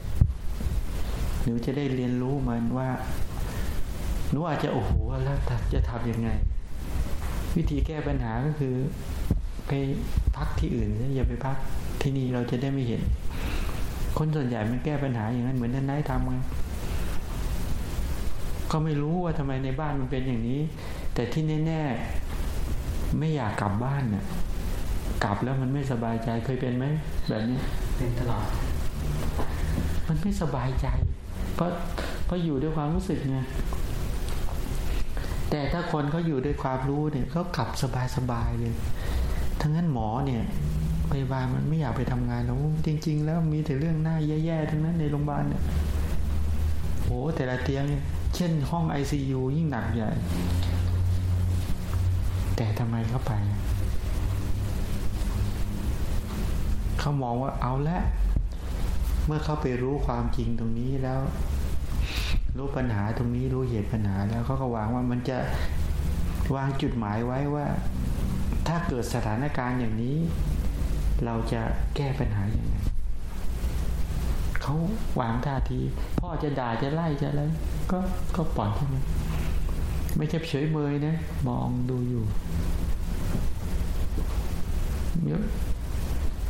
หนูจะได้เรียนรู้มันว่า หนูอาจจะโอ้โหแล้วจะทำยังไง วิธีแก้ปัญหาก็คือ ไปพักที่อื่นนะอย่าไปพักที่นี่เราจะได้ไม่เห็น คนส่วนใหญ่มันแก้ปัญหาอย่างนั้นเหมือนนั้นนายทำไงก็ไม่รู้ว่าทำไมในบ้านมันเป็นอย่างนี้ แต่ที่แน่ๆไม่อยากกลับบ้านน่ะกลับแล้วมันไม่สบายใจเคยเป็นไหมแบบนี้เป็นตลอด มันไม่สบายใจ เพราะเพราะอยู่ด้วยความรู้สึกไง แต่ถ้าคนเขาอยู่ด้วยความรู้เนี่ยเขากลับสบายๆเลย ทั้งนั้นหมอเนี่ยพยาบาลมันไม่อยากไปทำงานแล้วจริง ๆ แล้วมีแต่เรื่องหน้าแย่ๆทั้งนั้นในโรงพยาบาลเนี่ยโอ้แต่ละเตียงเนี่ยเช่นห้องไอซียูยิ่งหนักใหญ่ แต่ทำไมเข้าไป เขามองว่าเอาละ เมื่อเขาไปรู้ความจริงตรงนี้แล้ว รู้ปัญหาตรงนี้รู้เหตุปัญหาแล้วเขาก็วางว่ามันจะวางจุดหมายไว้ว่า ถ้าเกิดสถานการณ์อย่างนี้ เราจะแก้ปัญหาอย่างไรเขาวางท่าที พ่อจะด่าจะไล่จะอะไรก็ก็ปล่อยใช่ไหมไม่ใช่เฉยเมยนะมองดูอยู่เยอะ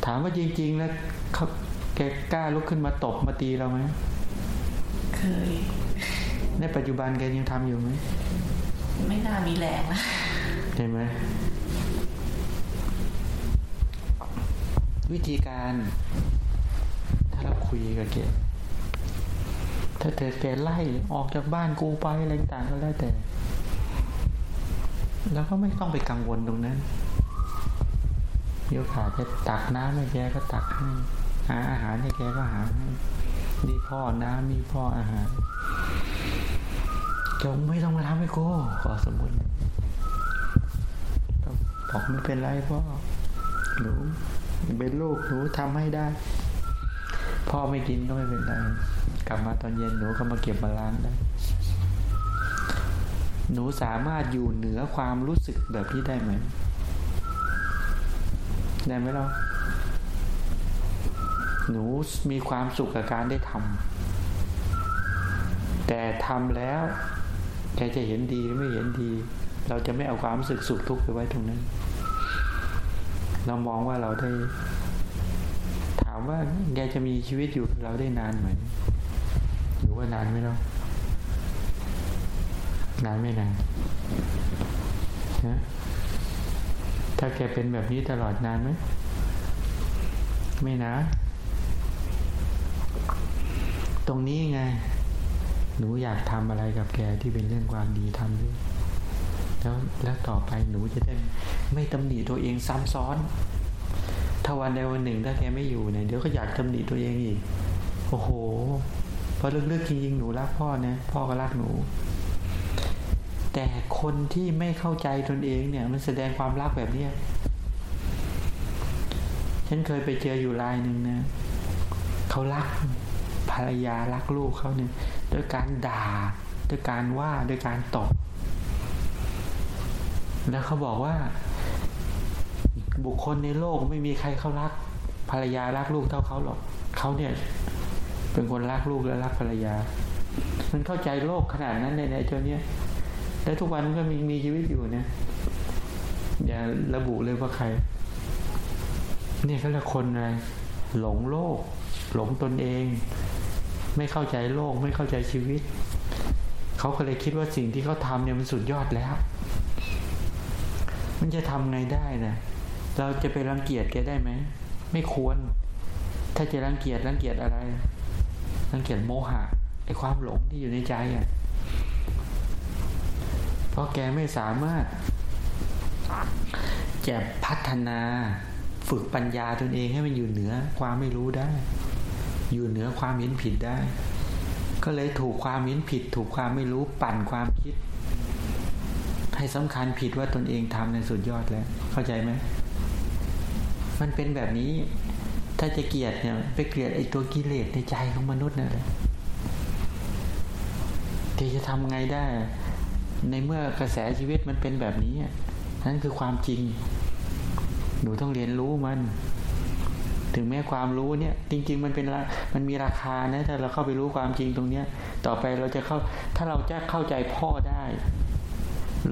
ถามว่าจริง ๆ แล้วเขาแกกล้าลุกขึ้นมาตบมาตีเราไหมเคย ในปัจจุบันแกยังทำอยู่ไหมไม่น่ามีแรงนะเห็นไหมวิธีการถ้าเราคุยกับแกถ้าเธอแกไล่ออกจากบ้านกูไปอะไรต่างๆก็แล้วแต่เราก็ไม่ต้องไปกังวลตรงนั้นโยกาสจะตักน้ำให้แกก็ตักให้หาอาหารให้แกก็หาให้มีพ่อน้ำมีพ่ออาหาร จงไม่ต้องมาทำให้กูขอสมมติบอกไม่เป็นไรพ่อหนูเป็นลูกหนูทำให้ได้ พ่อไม่กินก็ไม่เป็นไรกลับมาตอนเย็นหนูก็มาเก็บมาล้างได้ หนูสามารถอยู่เหนือความรู้สึกแบบนี้ได้ไหมได้ไหมเราหนูมีความสุขกับการได้ทำแต่ทำแล้ว แกจะเห็นดีหรือไม่เห็นดี เราจะไม่เอาความรู้สึกสุขทุกข์ไปไว้ตรงนั้น เรามองว่าเราได้ ถามว่าแกจะมีชีวิตอยู่เราได้นานไหมหรือว่านานไหมเนาะนานไม่นานนะถ้าแกเป็นแบบนี้ตลอดนานไหมไม่นานตรงนี้ไง หนูอยากทำอะไรกับแกที่เป็นเรื่องความดีทำด้วยแล้วแล้วต่อไปหนูจะได้ไม่ตำหนิตัวเองซ้ำซ้อน ถ้าวันใดวันหนึ่งถ้าแกไม่อยู่เนี่ยเดี๋ยวก็อยากตำหนิตัวเองอีก โอ้โหเพราะลึกๆจริงๆหนูรักพ่อนะพ่อก็รักหนู แต่คนที่ไม่เข้าใจตนเองเนี่ย มันแสดงความรักแบบเนี้ยฉันเคยไปเจออยู่รายหนึ่งนะเขารักภรรยารักลูกเขาเนี่ย ด้วยการด่า ด้วยการว่าด้วยการตบแล้วเขาบอกว่า บุคคลในโลกไม่มีใครเขารัก ภรรยารักลูกเท่าเขาหรอกเขาเนี่ย เป็นคนรักลูกและรักภรรยา มันเข้าใจโลกขนาดนั้นในในตัวเนี้ยแล้วทุกวันก็มีมีชีวิตอยู่เนี่ยอย่าระบุเลยว่าใคร เนี่ยเขาเรียกคนอะไรหลงโลก หลงตนเอง ไม่เข้าใจโลกไม่เข้าใจชีวิต เขาก็เลยคิดว่าสิ่งที่เขาทำเนี่ยมันสุดยอดแล้ว มันจะทำไงได้นะเราจะไปรังเกียจแกได้ไหมไม่ควร ถ้าจะรังเกียจรังเกียจอะไร รังเกียจโมหะไอความหลงที่อยู่ในใจอะเพราะแกไม่สามารถจะพัฒนาฝึกปัญญาตนเองให้มันอยู่เหนือความไม่รู้ได้ อยู่เหนือความเห็นผิดได้ ก็เลยถูกความเห็นผิด ถูกความไม่รู้ปั่นความคิด ให้สำคัญผิดว่าตนเองทำในสุดยอดแล้ว เข้าใจไหมมันเป็นแบบนี้ ถ้าจะเกลียดเนี่ย ไปเกลียดไอ้ตัวกิเลสในใจของมนุษย์นั่นแหละที่จะทำไงได้ ในเมื่อกระแสชีวิตมันเป็นแบบนี้นั่นคือความจริง หนูต้องเรียนรู้มัน ถึงแม้ความรู้เนี่ยจริง ๆ มันเป็นมันมีราคานะถ้าเราเข้าไปรู้ความจริงตรงเนี้ย ต่อไปเราจะเข้าถ้าเราจะเข้าใจพ่อได้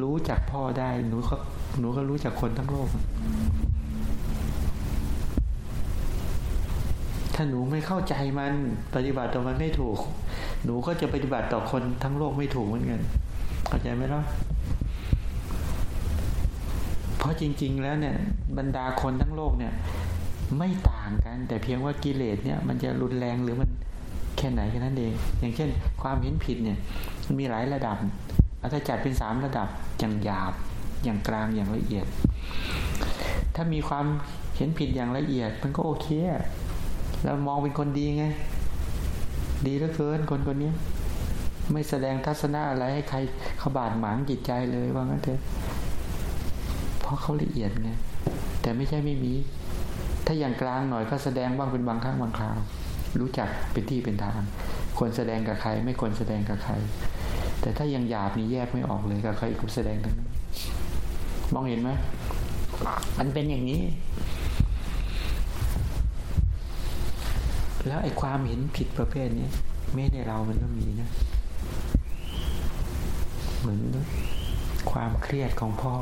รู้จักพ่อได้หนูก็หนูก็รู้จักคนทั้งโลก ถ้าหนูไม่เข้าใจมันปฏิบัติต่อมันไม่ถูก หนูก็จะปฏิบัติต่อคนทั้งโลกไม่ถูกเหมือนกันเข้าใจไหมล่ะเพราะจริง ๆ แล้วเนี่ย บรรดาคนทั้งโลกเนี่ย ไม่ต่างกัน แต่เพียงว่ากิเลสเนี่ยมันจะรุนแรงหรือมันแค่ไหนแค่นั้นเอง อย่างเช่น ความเห็นผิดเนี่ยมันมีหลายระดับอาจจะจัดเป็นสามระดับอย่างหยาบ อย่างกลางอย่างละเอียด ถ้ามีความเห็นผิดอย่างละเอียด มันก็โอเคเรามองเป็นคนดีไง ดีเหลือเกินคนคนนี้ไม่แสดงทัศนะอะไรให้ใครขบาดหมางจิตใจเลยว่างั้นเถอะเพราะเขาละเอียดไงแต่ไม่ใช่ไม่มี ถ้าอย่างกลางหน่อยก็แสดงบ้างเป็นบางครั้งบางคราว รู้จักเป็นที่เป็นทาง ควรแสดงกับใคร ไม่ควรแสดงกับใคร แต่ถ้ายังหยาบนี่แยกไม่ออกเลยกับใครก็แสดงทั้งนั้นมองเห็นไหมมันเป็นอย่างนี้ แล้วไอ้ความเห็นผิดประเภทนี้ไม่ในเรามันก็มีนะ เหมือนความเครียดของพ่อ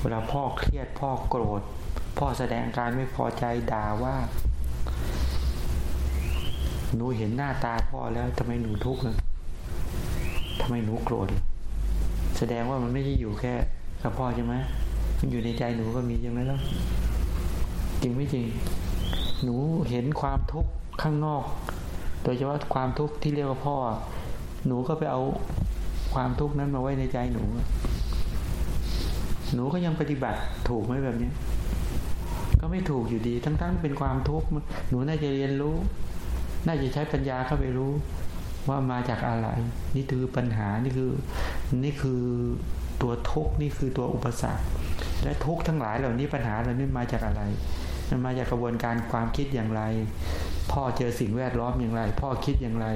เวลาพ่อเครียดพ่อโกรธ พ่อแสดงการไม่พอใจด่าว่า หนูเห็นหน้าตาพ่อแล้วทำไมหนูทุกข์เลยทำไมหนูโกรธแสดงว่ามันไม่ได้อยู่แค่กับพ่อใช่ไหมมันอยู่ในใจหนูก็มีใช่ไหมล่ะจริงไม่จริง หนูเห็นความทุกข์ข้างนอก โดยเฉพาะความทุกข์ที่เรียกว่าพ่อ หนูก็ไปเอาความทุกข์นั้นมาไว้ในใจหนู หนูก็ยังปฏิบัติถูกไหมแบบนี้ ก็ไม่ถูกอยู่ดี ทั้งๆเป็นความทุกข์หนูน่าจะเรียนรู้ น่าจะใช้ปัญญาเข้าไปรู้ ว่ามาจากอะไร นี่คือปัญหานี่คือ นี่คือตัวทุกข์นี่คือตัวอุปสรรค และทุกข์ทั้งหลายเหล่านี้ปัญหาเหล่านี้มาจากอะไร มันมาจากกระบวนการความคิดอย่างไร พ่อเจอสิ่งแวดล้อมอย่างไร พ่อคิดอย่างไร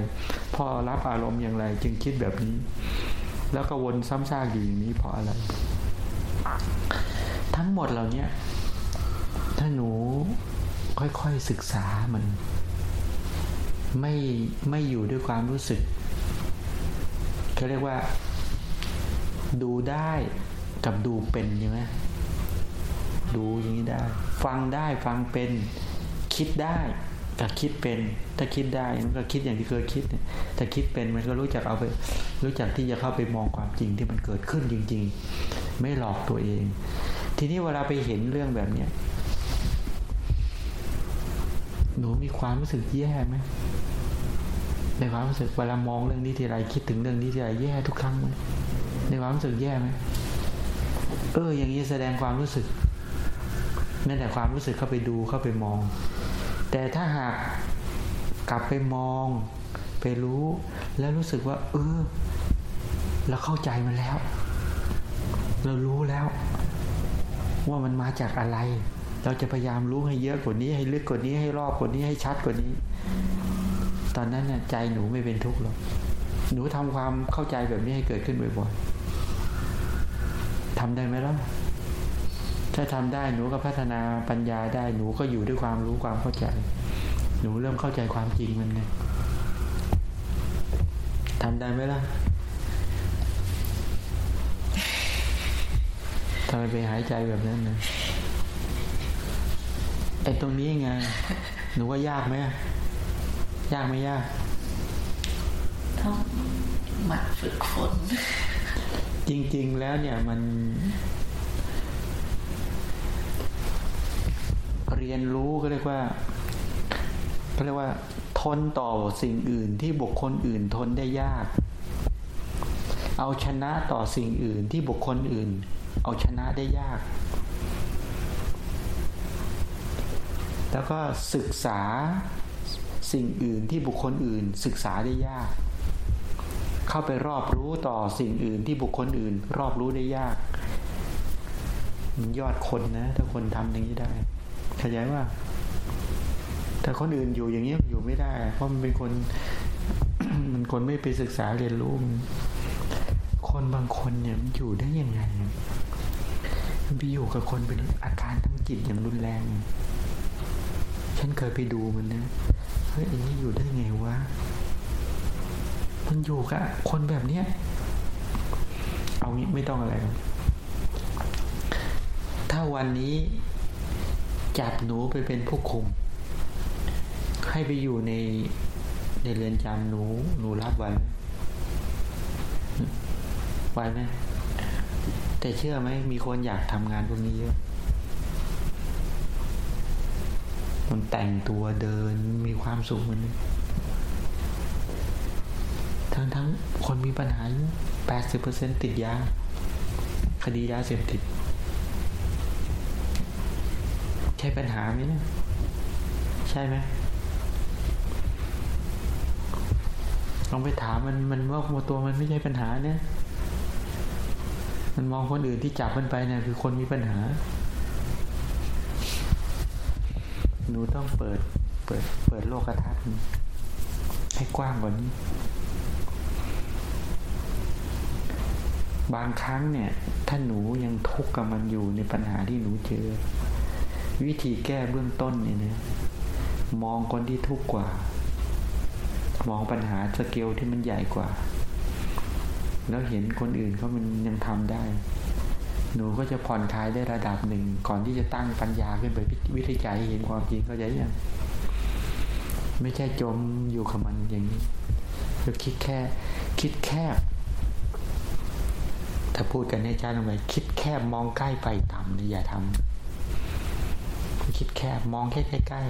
พ่อรับอารมณ์อย่างไร จึงคิดแบบนี้ แล้วก็วนซ้ำซากอยู่อย่างนี้เพราะอะไร ทั้งหมดเหล่านี้ ถ้าหนูค่อยๆศึกษามัน ไม่ไม่อยู่ด้วยความรู้สึกเขาเรียกว่า ดูได้กับดูเป็นใช่ไหมดูอย่างนี้ได้ ฟังได้ฟังเป็น คิดได้กับคิดเป็น ถ้าคิดได้มันก็คิดอย่างที่เคยคิดเนี่ยถ้าคิดเป็นมันก็รู้จักเอาไป รู้จักที่จะเข้าไปมองความจริงที่มันเกิดขึ้นจริง ๆ ไม่หลอกตัวเอง ทีนี้เวลาไปเห็นเรื่องแบบเนี้ย หนูมีความรู้สึกแย่ไหมในความรู้สึกเวลามองเรื่องนี้ทีไรคิดถึงเรื่องนี้ทีไรแย่ทุกครั้งไหมในความรู้สึกแย่ไหมเออ อย่างนี้แสดงความรู้สึกนั่นแต่ความรู้สึกเข้าไปดูเข้าไปมอง แต่ถ้าหากกลับไปมอง ไปรู้ แล้วรู้สึกว่า เออเราเข้าใจมันแล้ว เรารู้แล้ว ว่ามันมาจากอะไร เราจะพยายามรู้ให้เยอะกว่านี้ ให้ลึกกว่านี้ให้รอบกว่านี้ให้ชัดกว่านี้ ตอนนั้นน่ะใจหนูไม่เป็นทุกข์หรอกหนูทำความเข้าใจแบบนี้ให้เกิดขึ้นบ่อยๆทำได้ไหมล่ะถ้าทำได้หนูก็พัฒนาปัญญาได้หนูก็อยู่ด้วยความรู้ความเข้าใจ หนูเริ่มเข้าใจความจริงมันไงทำได้ไหมล่ะทำไมไปหายใจแบบนั้นนะ ไอ้ตรงนี้ไงหนูว่ายากไหมยากไม่ยากต้องหมั่นฝึกฝนจริง ๆ แล้วเนี่ยมัน เรียนรู้ก็เรียกว่าเขาเรียกว่าทนต่อสิ่งอื่นที่บุคคลอื่นทนได้ยาก เอาชนะต่อสิ่งอื่นที่บุคคลอื่น เอาชนะได้ยาก แล้วก็ศึกษาสิ่งอื่นที่บุคคลอื่น ศึกษาได้ยาก เข้าไปรอบรู้ต่อสิ่งอื่นที่บุคคลอื่น รอบรู้ได้ยาก มันยอดคนนะ ถ้าคนทำอย่างนี้ได้ขยายว่า แต่คนอื่นอยู่อย่างนี้อยู่ไม่ได้ เพราะมันเป็นคน มันคนไม่ไปศึกษาเรียนรู้คนบางคนเนี่ยมันอยู่ได้ยังไงมันไปอยู่กับคนเป็นอาการทางจิตอย่างรุนแรง ฉันเคยไปดูมันนะเฮ้ยอันนี้อยู่ได้ไงวะมันอยู่กับคนแบบเนี้ยเอางี้ไม่ต้องอะไร ถ้าวันนี้จับหนูไปเป็นผู้คุม ให้ไปอยู่ในในเรือนจำหนูหนูรับไวไหมไหวไหมแต่เชื่อไหมมีคนอยากทำงานพวกนี้เยอะ มันแต่งตัวเดินมีความสุขเหมันทั้งทั้งคนมีปัญหาอยู่แปดสิบเปอร์เซ็นติดยา คดียาเสพติด ใช่ปัญหาไหมเนี่ยใช่ไหมลองไปถามมันมันว่าตัวมันไม่ใช่ปัญหาเนี่ย มันมองคนอื่นที่จับมันไปเนี่ยคือคนมีปัญหา หนูต้องเปิด เปิด เปิดโลกทัศน์ให้กว้างกว่านี้ บางครั้งเนี่ย ถ้าหนูยังทุกข์กับมันอยู่ในปัญหาที่หนูเจอ วิธีแก้เบื้องต้นเนี่ยนะมองคนที่ทุกข์กว่า มองปัญหาสเกลที่มันใหญ่กว่า แล้วเห็นคนอื่นเขามันยังทำได้ หนูก็จะผ่อนคลายได้ระดับหนึ่ง ก่อนที่จะตั้งปัญญาขึ้นไปวิธีใจเห็นความจริงเข้าใจยังไม่ใช่จมอยู่กับมันอย่างนี้ก็คิดแค่คิดแคบถ้าพูดกันให้ชัดลงไปคิดแคบมองใกล้ไปต่ำนี่อย่าทำคิดแคบมองแค่ใกล้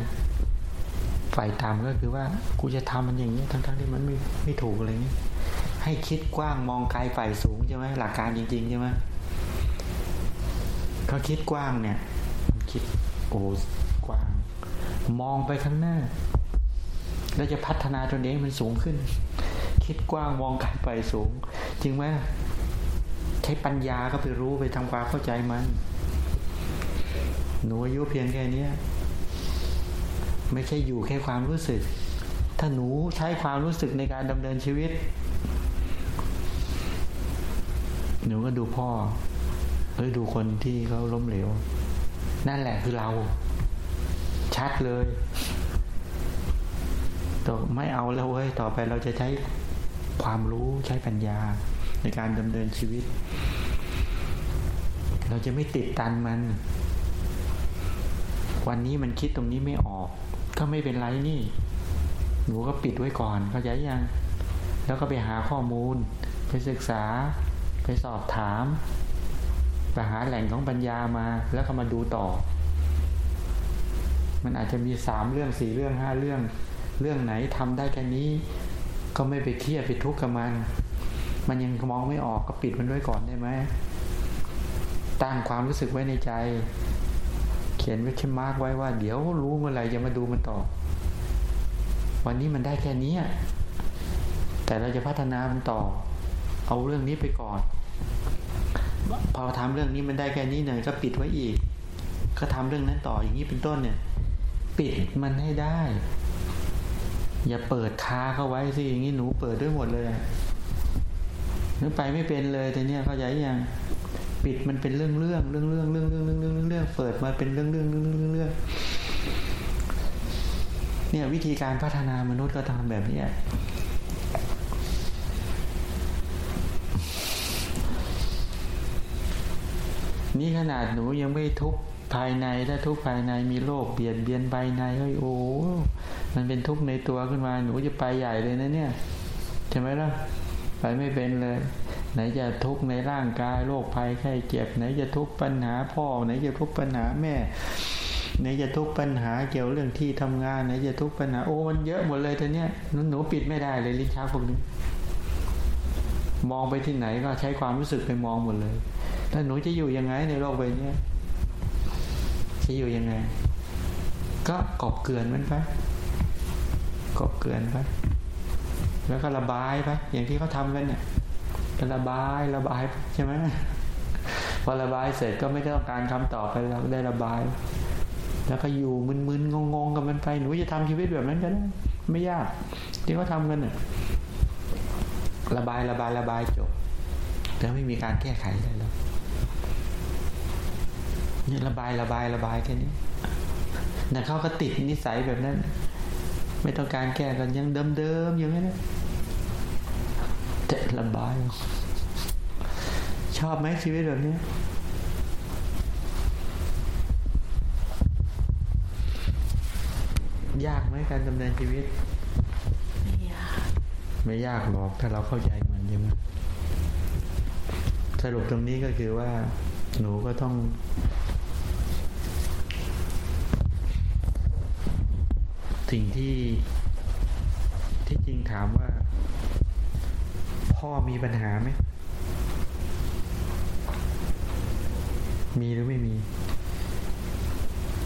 ๆฝ่ายต่ำก็คือว่ากูจะทำมันอย่างนี้ทั้งๆที่มันไม่ไม่ถูกอะไรเงี้ยให้คิดกว้างมองไกลฝ่ายสูงใช่ไหมหลักการจริงๆใช่ไหม เขาคิดกว้างเนี่ยมันคิดโอ้กว้าง มองไปข้างหน้า แล้วจะพัฒนาตัวเองมันสูงขึ้น คิดกว้างมองไกลไปสูง จริงไหมใช้ปัญญาก็ไปรู้ไปทำความเข้าใจมัน หนูอายุเพียงแค่นี้ไม่ใช่อยู่แค่ความรู้สึก ถ้าหนูใช้ความรู้สึกในการดำเนินชีวิต หนูก็ดูพ่อ หรือดูคนที่เขาล้มเหลว นั่นแหละคือเรา ชัดเลยต่อไม่เอาแล้วเว้ยต่อไปเราจะใช้ความรู้ใช้ปัญญา ในการดำเนินชีวิต เราจะไม่ติดตันมัน วันนี้มันคิดตรงนี้ไม่ออก ก็ไม่เป็นไรนี่ หนูก็ปิดไว้ก่อนเข้าใจยัง แล้วก็ไปหาข้อมูล ไปศึกษา ไปสอบถาม ไปหาแหล่งของปัญญามา แล้วก็มาดูต่อ มันอาจจะมีสามเรื่องสี่เรื่องห้าเรื่อง เรื่องไหนทำได้แค่นี้ ก็ไม่ไปเครียดไปทุกข์กับมัน มันยังมองไม่ออกก็ปิดมันไว้ก่อนได้ไหมตั้งความรู้สึกไว้ในใจ เขียนไว้เช่นมาร์กไว้ว่า เดี๋ยวรู้เมื่อไหร่จะมาดูมันต่อ วันนี้มันได้แค่นี้แต่เราจะพัฒนามันต่อ เอาเรื่องนี้ไปก่อน พอทำเรื่องนี้มันได้แค่นี้หน่อยก็ปิดไว้อีก ก็ทำเรื่องนั้นต่ออย่างนี้เป็นต้นเนี่ย ปิดมันให้ได้ อย่าเปิดคาเข้าไว้สิอย่างนี้หนูเปิดด้วยหมดเลยนึกไปไม่เป็นเลยแต่เนี้ยเข้าใจยังปิดมันเป็นเรื่องเรื่องเรื่องเรื่องเรื่องเรื่องเรื่องเรื่องเรื่องเปิดมาเป็นเรื่องเรื่องเรื่องเรื่องเรื่องเนี่ยวิธีการพัฒนามนุษย์ก็ทำแบบนี้ นี่ขนาดหนูยังไม่ทุกภายในถ้าทุกภายในมีโรคเบียดเบียนภายในเฮ้ยโอ้มันเป็นทุกข์ในตัวขึ้นมา หนูจะไปใหญ่เลยนะเนี่ยใช่ไหมล่ะไปไม่เป็นเลย ไหนจะทุกข์ในร่างกายโรคภัยไข้เจ็บไหนจะทุกข์ปัญหาพ่อ ไหนจะทุกข์ปัญหาแม่ไหนจะทุกปัญหาเกี่ยวเรื่องที่ทำงานไหนจะทุกปัญหาโอ้มันเยอะหมดเลยทีเนี้ยหนูปิดไม่ได้เลยลิ้นชักพวกนี้ มองไปที่ไหนก็ใช้ความรู้สึกไปมองหมดเลยแล้วหนูจะอยู่ยังไงในโลกใบนี้จะอยู่ยังไง ก็กอบเกลือนมันไปกอบเกลือนไปแล้วก็ระบายไปอย่างที่เขาทากันเนี่ยก็ระบายระบายใช่ไหมพอระบายเสร็จก็ไม่ต้องการคำตอบไปเราได้ระบาย แล้วก็อยู่มึนๆงงๆกับมันไปหนูจะทำชีวิตแบบนั้นก็ได้ไม่ยากที่เขาทากันเนี่ย ระบายระบายระบายจบแล้วไม่มีการแก้ไขอะไรแล้วนี่ยระบายระบายระบายแค่นี้แต่เขาก็ติดนิสัยแบบนั้น ไม่ต้องการแก้กันยังเดิมๆอย่างนี้นจะระบาย ชอบไหมชีวิตแบบนี้ยากไหมการดำเนินชีวิต ไม่ยากหรอกถ้าเราเข้าใจมันใช่ไหมสรุปตรงนี้ก็คือว่า หนูก็ต้อง สิ่งที่ที่จริงถามว่า พ่อมีปัญหาไหม มีหรือไม่มี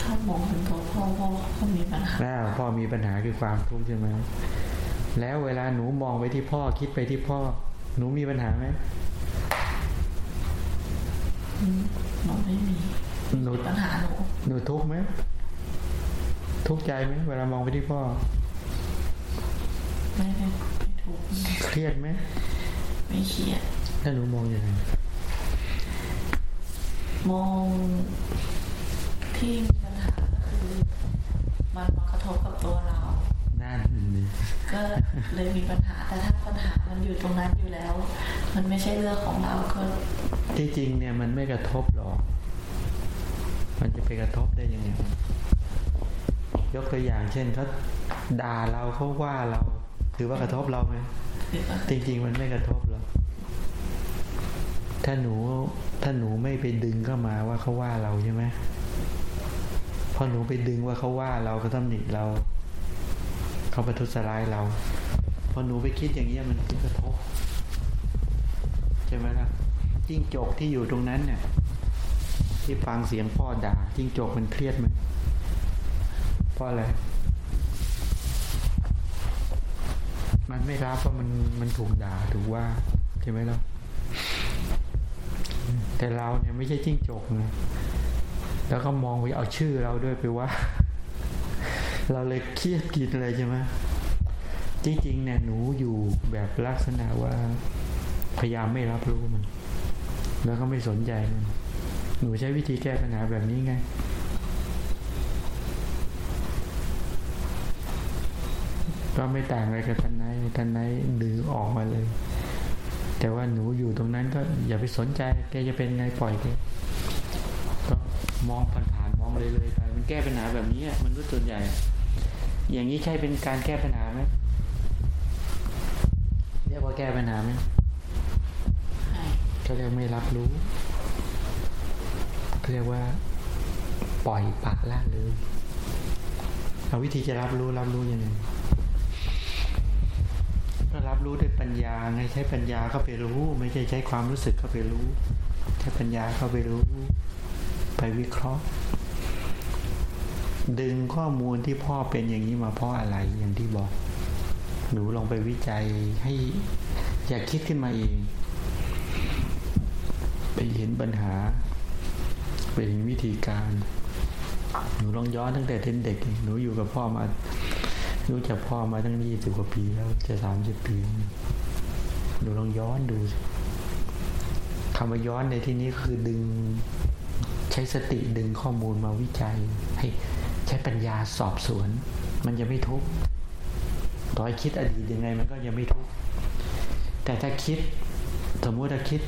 ถ้ามองถึงตัวพ่อพ่อเขามีปัญหาแล้วพ่อมีปัญหาคือความทุกข์ใช่ไหม แล้วเวลาหนูมองไปที่พ่อคิดไปที่พ่อ หนูมีปัญหาไหมอืมหนูไม่มีหนูปัญหาหนูหนูทุกข์ไหมทุกข์ใจไหมเวลามองไปที่พ่อไม่ไม่ไม่ถูกเครียดไหมไม่เครียดแล้วหนูมองยังไงมองที่มีปัญหาคือมันมากระทบกับตัวเรา นั่นนี่ก็เลยมีปัญหาแต่ถ้าปัญหามันอยู่ตรงนั้นอยู่แล้ว มันไม่ใช่เรื่องของเราก็ที่จริงเนี่ยมันไม่กระทบหรอก มันจะไปกระทบได้ยังไงยกตัวอย่างเช่นเขาด่าเราเขาว่าเราถือว่ากระทบเราไหมคือว่าจริง ๆ มันไม่กระทบหรอกถ้าหนูถ้าหนูไม่ไปดึงเข้ามาว่าเขาว่าเราใช่ไหมพอหนูไปดึงว่าเขาว่าเราเขาตำหนิเรา เขาประทุษร้ายเรา พอหนูไปคิดอย่างนี้ยมันถึงกระทบใช่ไหมล่ะจิ้งจกที่อยู่ตรงนั้นเนี่ยที่ฟังเสียงพ่อด่าจิ้งจกมันเครียดไหมเพราะอะไรมันไม่รับว่ามันมันถูกด่าถูกว่าใช่ไหมล่ะแต่เราเนี่ยไม่ใช่จิ้งจกนะแล้วก็มองไปเอาชื่อเราด้วยไปว่า เราเลยเครียดกินเลยใช่ไหมจริงๆเนี่ยหนูอยู่แบบลักษณะว่า พยายามไม่รับรู้มัน แล้วก็ไม่สนใจมันหนูใช้วิธีแก้ปัญหาแบบนี้ไง ก็ไม่ต่างอะไรกับท่านนายท่านนายดึงออกมาเลย แต่ว่าหนูอยู่ตรงนั้นก็อย่าไปสนใจแกจะเป็นไงปล่อยแกก็มองผ่านๆมองเลยเลยๆไปมันแก้ปัญหาแบบนี้อะมันรู้ส่วนใหญ่ อย่างนี้ใช่เป็นการแก้ปัญหาไหมเรียกว่าแก้ปัญหาไหมให้เขาเรียกไม่รับรู้เขาเรียกว่า ปล่อยปละละเลยเอาวิธีจะรับรู้รับรู้ยังไงก็รับรู้ด้วยปัญญาไงใช้ปัญญาเข้าไปรู้ ไม่ใช่ใช้ความรู้สึกเข้าไปรู้ ใช้ปัญญาเข้าไปรู้ ไปวิเคราะห์ ดึงข้อมูลที่พ่อเป็นอย่างนี้มาเพราะอะไรอย่างที่บอก หนูลองไปวิจัยให้อยากคิดขึ้นมาเอง ไปเห็นปัญหา ไปเห็นวิธีการ หนูลองย้อนตั้งแต่เป็นเด็ก หนูอยู่กับพ่อมารู้จักพ่อมาตั้งยี่สิบกว่าปีแล้วจะสามสิบปีหนูลองย้อนดูคำว่าย้อนในที่นี้คือดึงใช้สติดึงข้อมูลมาวิจัยให้ ใช้ปัญญาสอบสวน มันจะไม่ทุกข์ต่อให้คิดอดีตยังไงมันก็ยังไม่ทุกข์แต่ถ้าคิดสมมติถ้าคิด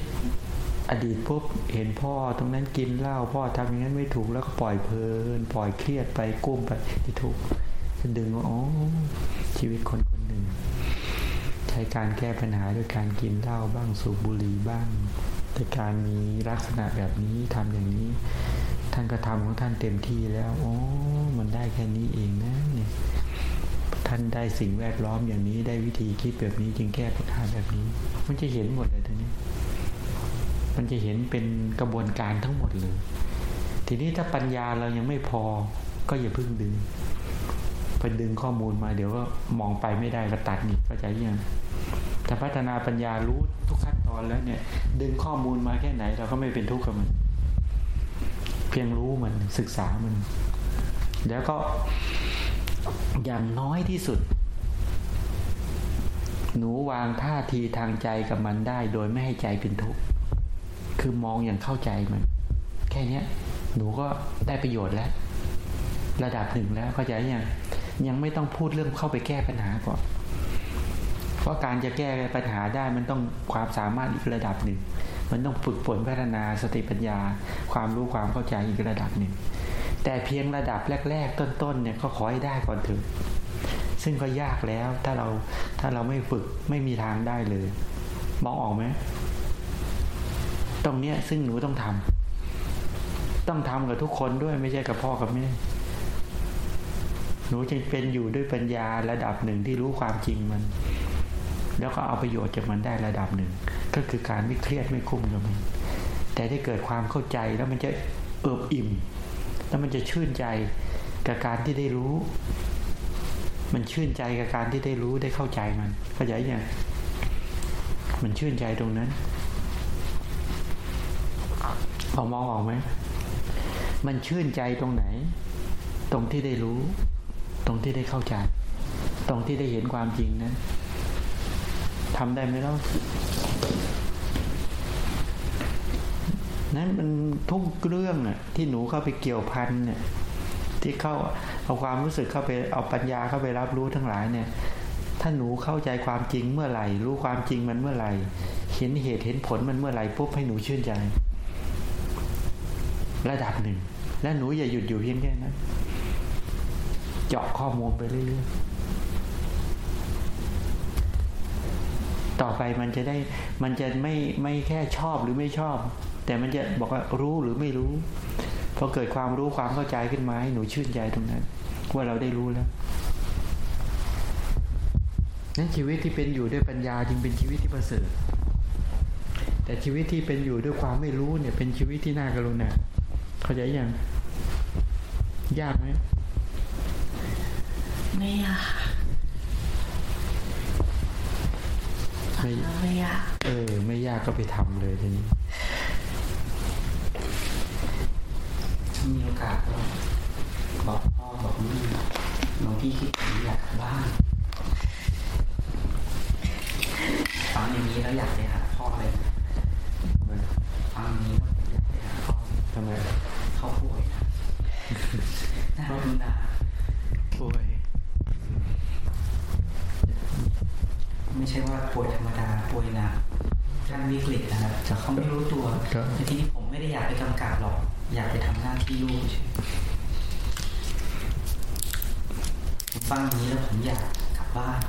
อดีตปุ๊บเห็นพ่อตรงนั้นกินเหล้าพ่อทำอย่างนั้นไม่ถูกแล้วก็ปล่อยเพลิน ปล่อยเครียดไปกุ้มไปที่ถูกจะดึงว่าอ๋อชีวิตคนคนหนึ่ง ใช้การแก้ปัญหาด้วยการกินเหล้าบ้างสูบบุหรี่บ้างแต่การมีลักษณะแบบนี้ทำอย่างนี้ ท่านก็ทำของท่านเต็มที่แล้ว โอ้ ได้แค่นี้เองนะเนี่ยท่านได้สิ่งแวดล้อมอย่างนี้ได้วิธีคิดแบบนี้จึงแก้ปัญหาแบบนี้ มันจะเห็นหมดเลยทีนี้ มันจะเห็นเป็นกระบวนการทั้งหมดเลย ทีนี้ถ้าปัญญาเรายังไม่พอ ก็อย่าเพิ่งดึงไปดึงข้อมูลมาเดี๋ยวก็มองไปไม่ได้ก็ตัดนี่เข้าใจยังถ้าพัฒนาปัญญารู้ทุกขั้นตอนแล้วเนี่ย ดึงข้อมูลมาแค่ไหน เราก็ไม่เป็นทุกข์กับมัน เพียงรู้มันศึกษามัน แล้วก็อย่างน้อยที่สุด หนูวางท่าทีทางใจกับมันได้ โดยไม่ให้ใจเป็นทุกข์คือมองอย่างเข้าใจมัน แค่นี้หนูก็ได้ประโยชน์แล้ว ระดับหนึ่งแล้วเข้าใจยังยังไม่ต้องพูดเรื่องเข้าไปแก้ปัญหาก่อนเพราะการจะแก้ปัญหาได้มันต้องความสามารถอีกระดับหนึ่ง มันต้องฝึกฝนพัฒนาสติปัญญา ความรู้ความเข้าใจอีกระดับหนึ่ง แต่เพียงระดับแรก ๆ ต้นๆเนี่ยก็ขอให้ได้ก่อนเถอะซึ่งก็ยากแล้วถ้าเราถ้าเราไม่ฝึกไม่มีทางได้เลย มองออกไหมตรงเนี้ยซึ่งหนูต้องทำต้องทำกับทุกคนด้วยไม่ใช่กับพ่อกับแม่หนูจึงเป็นอยู่ด้วยปัญญาระดับหนึ่งที่รู้ความจริงมัน แล้วก็เอาประโยชน์จากมันได้ระดับหนึ่ง ก็คือการไม่เครียดไม่คุ้มกับมันแต่ได้เกิดความเข้าใจแล้วมันจะเอิบอิ่ม แล้วมันจะชื่นใจกับการที่ได้รู้ มันชื่นใจกับการที่ได้รู้ได้เข้าใจมันเข้าใจยังมันชื่นใจตรงนั้นพอมองออกไหมมันชื่นใจตรงไหน ตรงที่ได้รู้ ตรงที่ได้เข้าใจ ตรงที่ได้เห็นความจริงนั้นทำได้ไหมเล่ะ นั้นมันทุกเรื่องอะที่หนูเข้าไปเกี่ยวพันเนี่ยที่เข้าเอาความรู้สึกเข้าไปเอาปัญญาเข้าไปรับรู้ทั้งหลายเนี่ย ถ้าหนูเข้าใจความจริงเมื่อไหร่ รู้ความจริงมันเมื่อไหร่ เห็นเหตุเห็นผลมันเมื่อไหร่ปุ๊บให้หนูชื่นใจ ระดับหนึ่ง และหนูอย่าหยุดอยู่เพียงแค่นั้นเจาะข้อมูลไปเรื่อยๆต่อไปมันจะได้มันจะไม่ไม่แค่ชอบหรือไม่ชอบ แต่มันจะบอกว่ารู้หรือไม่รู้พอเกิดความรู้ความเข้าใจขึ้นมาให้หนูชื่นใจตรงนั้น ว่าเราได้รู้แล้วนั้นชีวิตที่เป็นอยู่ด้วยปัญญาจึงเป็นชีวิตที่ประเสริฐแต่ชีวิตที่เป็นอยู่ด้วยความไม่รู้เนี่ยเป็นชีวิตที่น่ากรุณาเข้าใจยังยากไหมไม่อยากไม่ไม่อยากเออ ไม่ยากก็ไปทำเลยทีนี้ มีโอกาสก็บอกพ่อบอกแม่หลวงพี่คิดถึงอยากกลับบ้านฟังอย่างนี้แล้วอยากไปหาพ่อเลยนะฟังอย่างนี้แล้วอยากไปหาพ่อทำไมเขาป่วยนะน่ารุณาป่วยไม่ใช่ว่าป่วยธรรมดาป่วยหนักขั้นวิกฤตนะครับแต่เขาไม่รู้ตัวครับแต่ทีนี้ผมไม่ได้อยากไปกำกับหรอก อยากไปทำหน้าที่ลูกเฉยผมฟังอย่างนี้แล้วผมอยากกลับบ้าน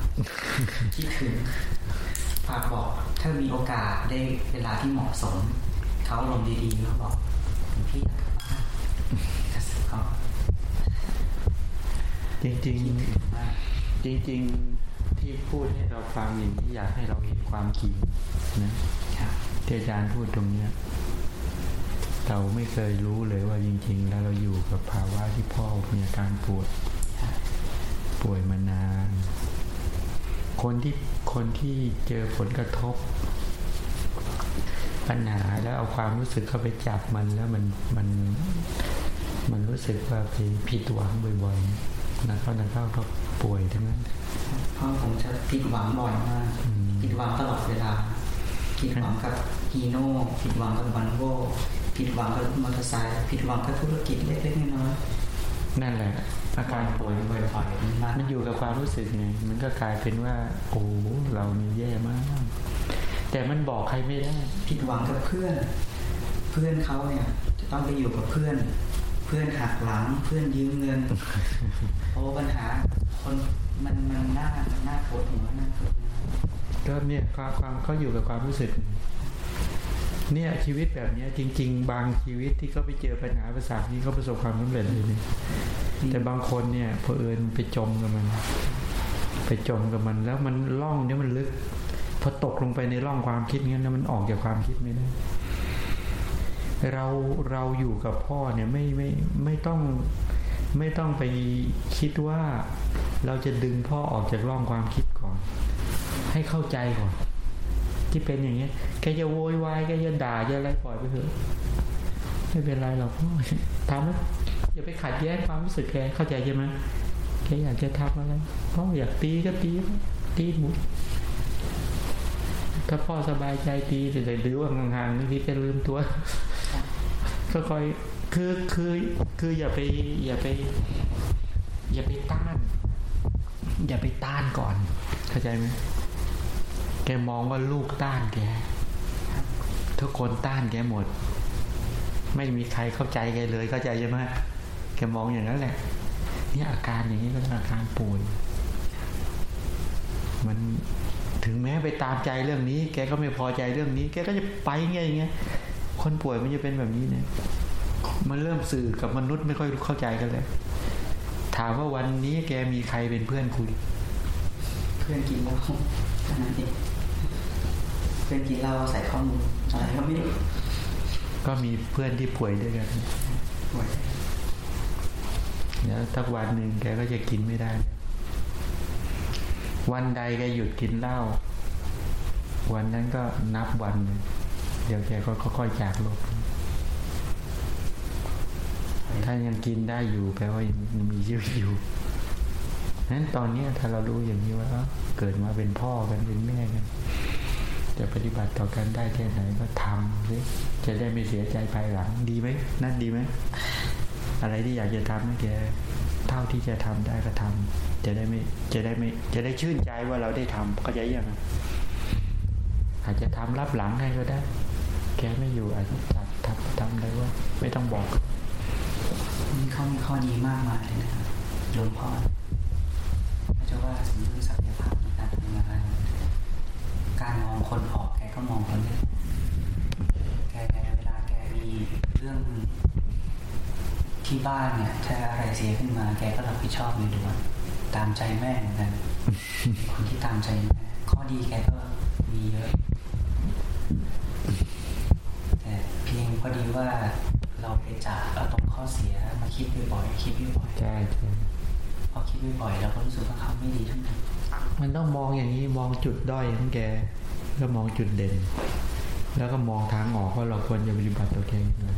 คิดถึงฝากบอกถ้ามีโอกาสได้เวลาที่เหมาะสม เขาลงดีๆเขาบอกหลวงพี่อยากกลับบ้านกระสิบเขาจริงคิดถึงมากๆจริง ๆ ที่พูดให้เราฟังอย่างนี้อยากให้เราเห็นความจริงนะครับที่อาจารย์พูดตรงเนี้ย เราไม่เคยรู้เลยว่าจริง ๆ แล้วเราอยู่กับภาวะที่พ่อมีอาการปวดป่วยมานาน คนที่คนที่เจอผลกระทบ ปัญหาแล้วเอาความรู้สึกเข้าไปจับมันแล้วมันมันมันรู้สึกว่าไปผิดหวังบ่อยๆนักเข้านักเข้าก็ป่วยทั้งนั้นเพราะผมจะผิดหวังบ่อยมากอืมผิดหวังตลอดเวลาผิดหวังกับฮีโน่ผิดหวังกับวันโว ผิดหวังกับมอเตอร์ไซค์ผิดหวังกับธุรกิจเล็กๆน้อยนั่นแหละ อาๆการป่วยบ่อยๆมันมากมันอยู่กับความรู้สึกไงมันก็กลายเป็นว่า โอ้เรานี่แย่มาก แต่มันบอกใครไม่ได้ ผิดหวังกับเพื่อน เพื่อนเขาเนี่ย จะต้องไปอยู่กับเพื่อน เพื่อนหักหลังเพื่อนยืมเงินโอ้ปัญหา คนมันมันน่ามันน่าปวดหัวน่าปวดหัวก็เนี่ยความความเขาอยู่กับความรู้สึก เนี่ยชีวิตแบบเนี้ยจริง ๆ บางชีวิตที่เขาไปเจอปัญหาประสาทนี้เขาประสบความสำเร็จเลยเนี่ยแต่บางคนเนี่ยเผอิญไปจมกับมัน ไปจมกับมันแล้วมันล่องเนี่ยมันลึกพอตกลงไปในร่องความคิดงั้นแล้วมันออกจากความคิดไม่ได้เราเราอยู่กับพ่อเนี่ยไม่ไม่ไม่ต้องไม่ต้องไปคิดว่าเราจะดึงพ่อออกจากร่องความคิดก่อน ให้เข้าใจก่อน ที่เป็นอย่างเงี้ยแกจะโวยวายแกจะด่าจะอะไรปล่อยไปเถอะไม่เป็นไรหรอกพ่อทำแล้วอย่าไปขัดแย้งความรู้สึกแกเข้าใจใช่ไหมแกอยากจะทำอะไรพ่ออยากตีก็ตีตีหมดถ้าพ่อสบายใจตีแต่หรือว่าห่างๆนี่พี่จะลืมตัวก็คอยคือคือคืออย่าไปอย่าไป อย่าไปต้าน อย่าไปต้านก่อน เข้าใจไหม แกมองว่าลูกต้านแก ทุกคนต้านแกหมด ไม่มีใครเข้าใจแกเลยเข้าใจใช่ไหมแกมองอย่างนั้นแหละนี่อาการอย่างนี้ก็อาการป่วยมันถึงแม้ไปตามใจเรื่องนี้ แกก็ไม่พอใจเรื่องนี้ แกก็จะไปไงอย่างเงี้ยคนป่วยมันจะเป็นแบบนี้เนี่ยมันเริ่มสื่อกับมนุษย์ไม่ค่อยเข้าใจกันเลยถามว่าวันนี้แกมีใครเป็นเพื่อนคุย เพื่อนกินเหล้าเท่นั้น เพื่อนกินเหล้าใส่ข้อมูลอะไรก็ไม่รู้ก็มีเพื่อนที่ป่วยด้วยกันป่วยแล้วทักวันหนึ่งแกก็จะกินไม่ได้ วันใดแกหยุดกินเหล้าวันนั้นก็นับวันเลยเดี๋ยวแกก็ค่อยๆจากโลก ถ้ายังกินได้อยู่แปลว่ายังมีชีวิตอยู่นั้นตอนนี้ถ้าเรารู้อย่างนี้ว่าเกิดมาเป็นพ่อกันเป็นแม่กัน จะปฏิบัติต่อกันได้แค่ไหนก็ทำสิจะได้ไม่เสียใจภายหลังดีไหมนั่นดีไหมอะไรที่อยากจะทำแกเท่าที่จะทำได้ก็ทำจะได้ไม่จะได้ไม่จะได้ชื่นใจว่าเราได้ทำเข้าใจยังอาจจะทำรับหลังให้ก็ได้ แกไม่อยู่อาจจะจัดทำทำเลยว่า ไม่ต้องบอกนี่เขามีข้อดีมากมายเลยนะครับหลวงพ่อเขาจะว่าถึงเรื่องศักยภาพในการทำงาน การมองคนออกแกก็มองคนได้แกเวลาแกมีเรื่องที่บ้านเนี่ยถ้าอะไรเสียขึ้นมาแกก็รับผิดชอบในด่วนตามใจแม่เหมือนกันคนที่ตามใจแม่ข้อดีแกก็มีเยอะแต่เพียงพอดีว่าเราไปจับเอาตรงข้อเสียมาคิดบ่อยๆคิดบ่อยใช่ใช่ๆพอคิดบ่อยๆเราก็รู้สึกว่าเขาไม่ดีทั้งนั้น มันต้องมองอย่างนี้มองจุดด้อยของแก แล้วมองจุดเด่น แล้วก็มองทางออกว่าเราควรจะปฏิบัติตัวเองยังไง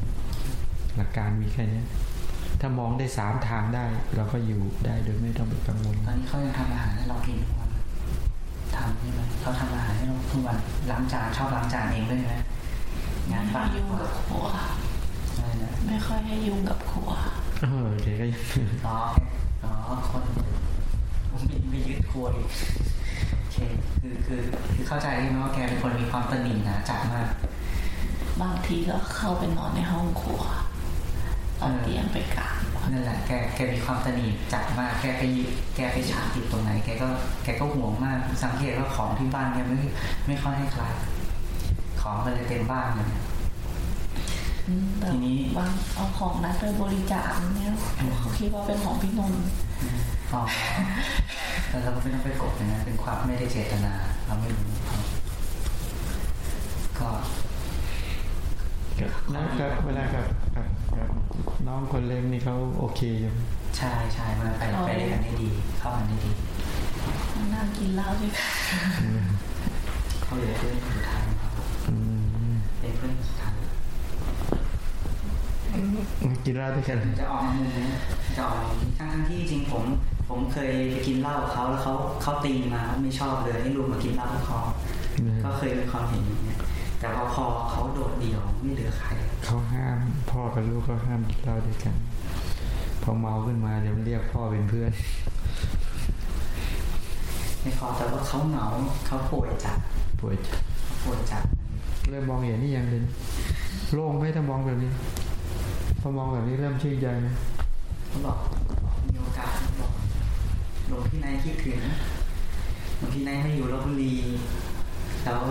หลักการมีแค่เนี้ยถ้ามองได้สามทางได้ เราก็อยู่ได้โดยไม่ต้องไปกังวลตอนนี้เขายังทำอาหารให้เรากินทุกวันทำใช่ไหมเขาทำอาหารให้เราทุกวันล้างจานชอบล้างจานเองด้วยใช่ไหมงานไม่บ้านยุ่งกับครัวอะไรนะไม่ค่อยให้ยุ่งกับครัวเออแกก็ยังอ๋ออ๋อคน ไม่ไม่ยึดครัวอีกโอเคคือคือคือเข้าใจใช่ไหมว่าแกเป็นคนมีความตระหนีหนาจัดมาก บางทีก็เข้าไปนอนในห้องครัวเอาเตียงไปกางนั่นแหละแกแกมีความตระหนีจัดมาก แกไปยึดแกไปฉาบติดตรงไหน แกก็แกก็ห่วงมาก สังเกตว่าของที่บ้านแกไม่ไม่ค่อยให้ใครของมันเลยเต็มบ้านเลยทีนี้บางเอาของนั้นไปบริจาคเนี่ยเขาคิดว่าเป็นของพี่นนท์ อ๋อแต่เราไม่ต้องไปกดนะเป็นความไม่ได้เจตนา เราไม่รู้ครับก็แล้วก็เวลากับกับกับน้องคนเล็กนี่เขาโอเคอยู่ใช่ใช่มันไปไปด้วยกันได้ดี เข้ากันได้ดีนั่งกินเหล้าด้วยกันเขาเหลือเพื่อนคนสุดท้ายของเขาอืมเป็นเพื่อนคนสุดท้ายกินเหล้าด้วยกันจะออกมามุมนี้จะออกมามุมนี้ทั้งๆที่จริงผม ผมเคยไปกินเหล้ากับเขาแล้วเขาเขาตีมาไม่ชอบเลยให้ลูกมากินเหล้ากับเขาก็เคยมีความเห็นอย่างเงี้ยแต่ว่าพอเขาโดดเดี่ยวไม่เหลือใครเขาห้ามพ่อกับลูกเขาห้ามกินเหล้าด้วยกัน พอเมาขึ้นมาเดี๋ยวเรียกพ่อเป็นเพื่อนไม่พอแต่ว่าเขาเหงาเขาป่วยจัดป่วยจัดป่วยจัดเริ่มมองเห็นนี่ยังเลยโล่งไหมถ้ามองแบบนี้พอมองแบบนี้เริ่มชื่นใจไหมเขาบอกมีโอกาสบอก หลวงพี่นายคิดถึงหลวงพี่นายไม่อยู่ลบบุรีแล้ว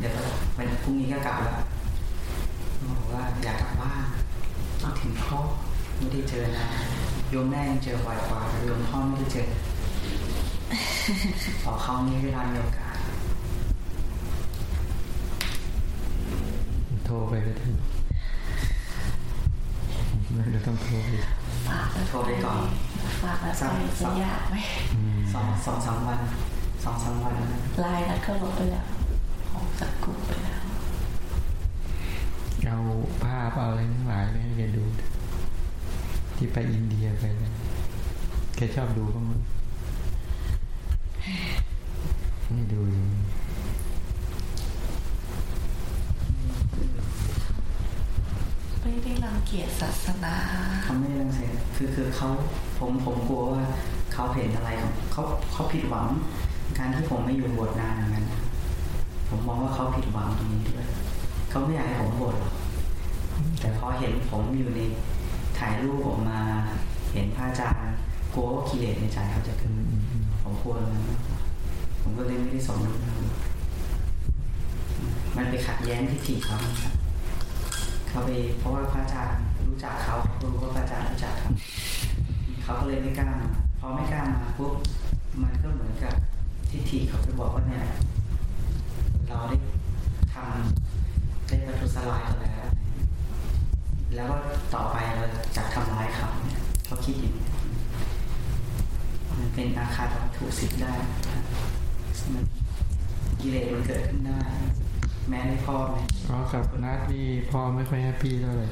เดี๋ยววันพรุ่งนี้ก็กลับแล้วบอกว่าอยากกลับบ้านคิดถึงพ่อไม่ได้เจอนานโยมแม่ยังเจอบ่อยกว่าโยมพ่อไม่ได้เจอขอเขานี้เวลามีโอกาสโทรไปก็ได้ไม่เดี๋ยวต้องโทรไปฝากแล้วโทรไปก่อน ฝากแล้วไปจะยากไหมอืมสองสองสามวันสองสามวันนะไลน์นัดก็ลบไปแล้วออกจากกลุ่มไปแล้วเอาภาพเอาอะไรทั้งหลายไปให้แกดู ที่ไปอินเดียไปเลยแกชอบดูบ้างไหมไม่ดูอยู่ ไม่ได้รังเกียจศาสนาเขาไม่ได้รังเสียจคือคือเขาผมผมกลัวว่าเขาเห็นอะไรของเขาเขาผิดหวัง การที่ผมไม่อยู่บวชนานอย่างนั้น ผมมองว่าเขาผิดหวังตรงนี้ด้วยเขาไม่อยากให้ผมบวชหรอกแต่พอเห็นผมอยู่ในถ่ายรูปผมมาเห็นพระอาจารย์กลัวว่ากิเลสในใจเขาจะเกิดอือผมกลัวรนั้นผมก็เลยไม่ได้สอนลูกนมันไปขัดแย้งทิฏฐิเขาครับ เขาไปเพราะว่าพระอาจารย์รู้จักเขารู้ว่าพระอาจารย์รู้จักเขาเขาก็เลยไม่กล้ามาพอไม่กล้ามาปุ๊บมันก็เหมือนกับทิฏฐิเขาไปบอกว่าเนี่ยเราได้ทำได้ประทุษร้ายเขาแล้ว แล้วก็ต่อไปเราจะทำร้ายเขาเนี่ยเขาคิดอย่างนี้มันเป็นอาคาตวัตถุสิทธิ์ได้มันกิเลสมันเกิดขึ้นได้ แม้ในพ่อแม่ พราะกับนัดนี่พ่อไม่ค่อยแฮปปี้เท่าไหร่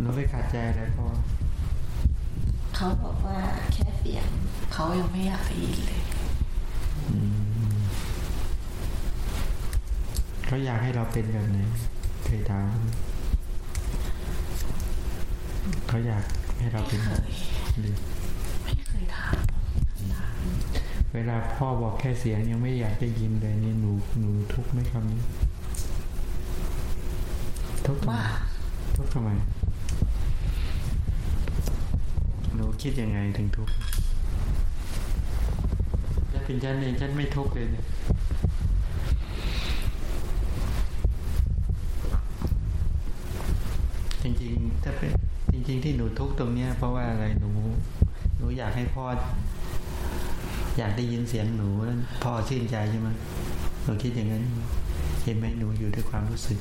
เราไปขัดใจอะไรพ่อเขาบอกว่าแค่เสียงเขายังไม่อยากได้ยินเลยอืมเขาอยากให้เราเป็นแบบไหนเคยถามไหมเขาอยากให้เราไม่เป็นเคยหรือไม่เคยถามถามเวลาพ่อบอกแค่เสียงยังไม่อยากจะยินเลยนี่หนูหนูทุกข์ไหมคำนี้ ทุกข์ทำไมมาก ทุกข์ทำไมหนูคิดยังไงถึงทุกข์ถ้าเป็นฉันเองฉันไม่ทุกข์เลยเนี่ยจริงๆถ้าเป็นจริง ๆ ที่หนูทุกข์ตรงเนี้ย เพราะว่าอะไรหนู หนูอยากให้พ่อ อยากได้ยินเสียงหนูแล้วพ่อชื่นใจใช่ไหมหนูคิดอย่างนั้น เห็นไหมหนูอยู่ด้วยความรู้สึก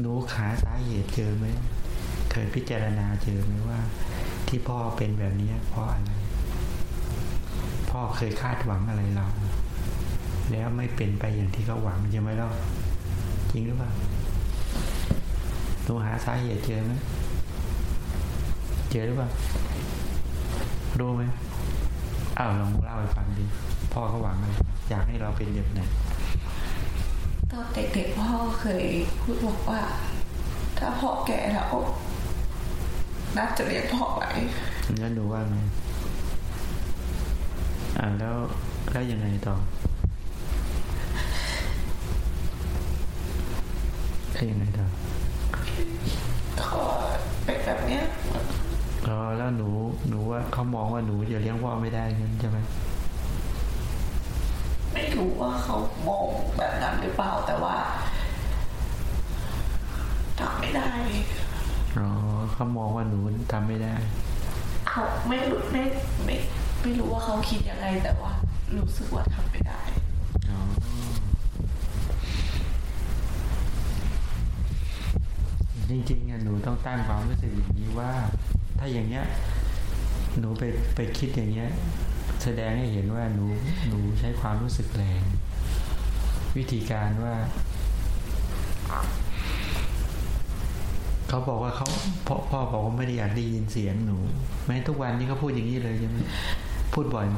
หนูขาสาเหตุเจอไหมเคยพิจารณาเจอไหมว่า ที่พ่อเป็นแบบนี้เพราะอะไร พ่อเคยคาดหวังอะไรเรา แล้วไม่เป็นไปอย่างที่เขาหวังใช่ไหมล่ะจริงหรือเปล่าหนูหาสาเหตุเจอไหมเจอหรือเปล่ารู้ไหมอ้าวลองเล่าให้ฟังดิพ่อเขาหวังอะไรอยากให้เราเป็นแบบไหน ตอนเด็กๆพ่อเคยพูดบอกว่า ถ้าพ่อแก่แล้วนัดจะเรียกพ่อไว้งั้นดูว่าไงอ่าแล้วแล้วยังไงต่อแล้วยังไงต่อก็เป็นแบบเนี้ยอ๋อแล้วหนูหนูว่าเขามองว่าหนูจะเลี้ยงพ่อไม่ได้งั้นใช่ไหมไม่ รู้ว่าเขามองแบบนั้นหรือเปล่าแต่ว่าทำไม่ได้ อ๋อเขามองว่าหนูทำไม่ได้ เขาไม่รู้ไม่ไม่ไม่รู้ว่าเขาคิดยังไงแต่ว่า รู้สึกว่าทำไม่ได้ อ๋อ จริงๆอะหนูต้องตั้งความรู้สึกอย่างนี้ว่า ถ้าอย่างเงี้ย หนูไปไปคิดอย่างเงี้ย แสดงให้เห็นว่าหนูหนูใช้ความรู้สึกแรง วิธีการว่าเขาบอกว่าเขาพ่อพ่อบอกว่าไม่ได้อยากได้ยินเสียงหนูแม้ทุกวันนี้เขาพูดอย่างนี้เลยใช่ไหมพูดบ่อยไหม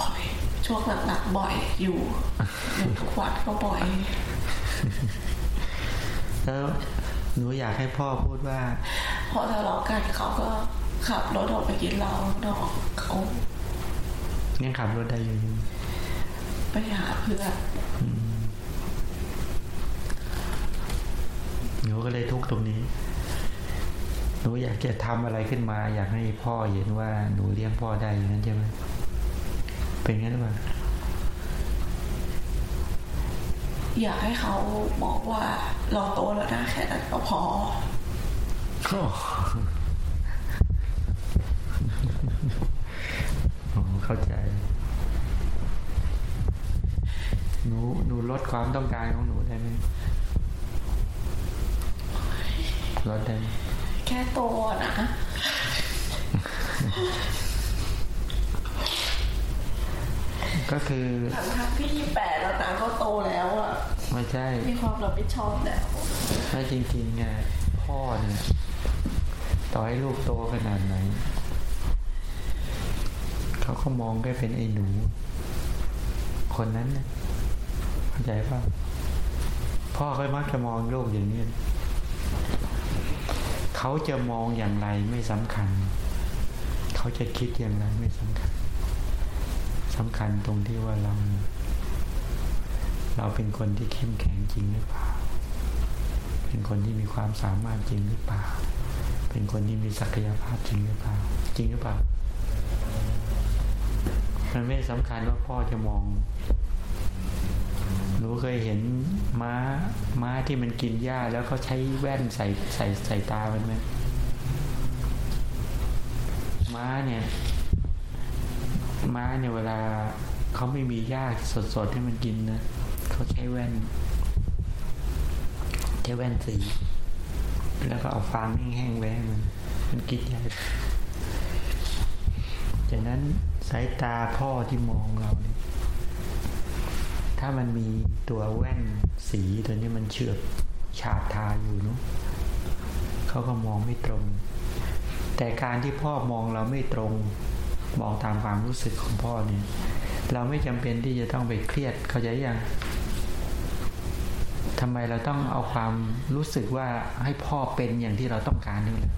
บ่อยช่วงหลังๆบ่อยอยู่อยู่ทุกวันก็บ่อยแล้วหนูอยากให้พ่อพูดว่าพอทะเลาะกันเขาก็ขับรถออกไปกินเหล้านอกเขา งั้นขับรถได้อยู่ไปหาเพื่อนหนูก็เลยทุกข์ตรงนี้ หนูอยากจะทำอะไรขึ้นมา อยากให้พ่อเห็นว่าหนูเลี้ยงพ่อได้อย่างนั้นใช่ไหมเป็นงั้นหรือเปล่าอยากให้เขาบอกว่าเราโตแล้วนะแค่นั้นก็พอโอ้เข้าใจ หนูหนูลดความต้องการของหนูได้ไหมลดได้ไหมแค่โตนะก็คือทั้งทั้งๆที่ยี่แปดแล้วนะก็โตแล้วอะไม่ใช่ มีความรับผิดชอบแล้วไม่จริงๆไงพ่อเนี่ยต่อให้ลูกโตขนาดไหนเขาก็มองแค่เป็นไอ้หนู คนนั้นนะเข้า ใจป่ะพ่อก็มักจะมองโลกอย่างนี้ เขาจะมองอย่างไรไม่สำคัญ เขาจะคิดอย่างไรไม่สำคัญสำคัญตรงที่ว่าเรา เราเป็นคนที่เข้มแข็งจริงหรือเปล่า เป็นคนที่มีความสามารถจริงหรือเปล่า เป็นคนที่มีศักยภาพจริงหรือเปล่า จริงหรือเปล่า มันไม่สำคัญว่าพ่อจะมอง หนูเคยเห็นม้าม้าที่มันกินหญ้าแล้วเขาใช้แว่นใส่ใส่ใส่ตามันไหมม้าเนี่ยม้าเนี่ยเวลาเขาไม่มีหญ้าสดๆให้มันกินนะเขาใช้แว่นใช้แว่นสีแล้วก็เอาฟางแห้งๆไว้ให้มันมันกินหญ้าจากนั้นสายตาพ่อที่มองเราเนี่ย ถ้ามันมีตัวแว่นสีตัวนี้มันเฉือบฉาบทาอยู่เนาะเขาก็มองไม่ตรง แต่การที่พ่อมองเราไม่ตรง มองตามความรู้สึกของพ่อเนี่ย เราไม่จำเป็นที่จะต้องไปเครียดเข้าใจยังทำไมเราต้องเอาความรู้สึกว่าให้พ่อเป็นอย่างที่เราต้องการนี่แหละ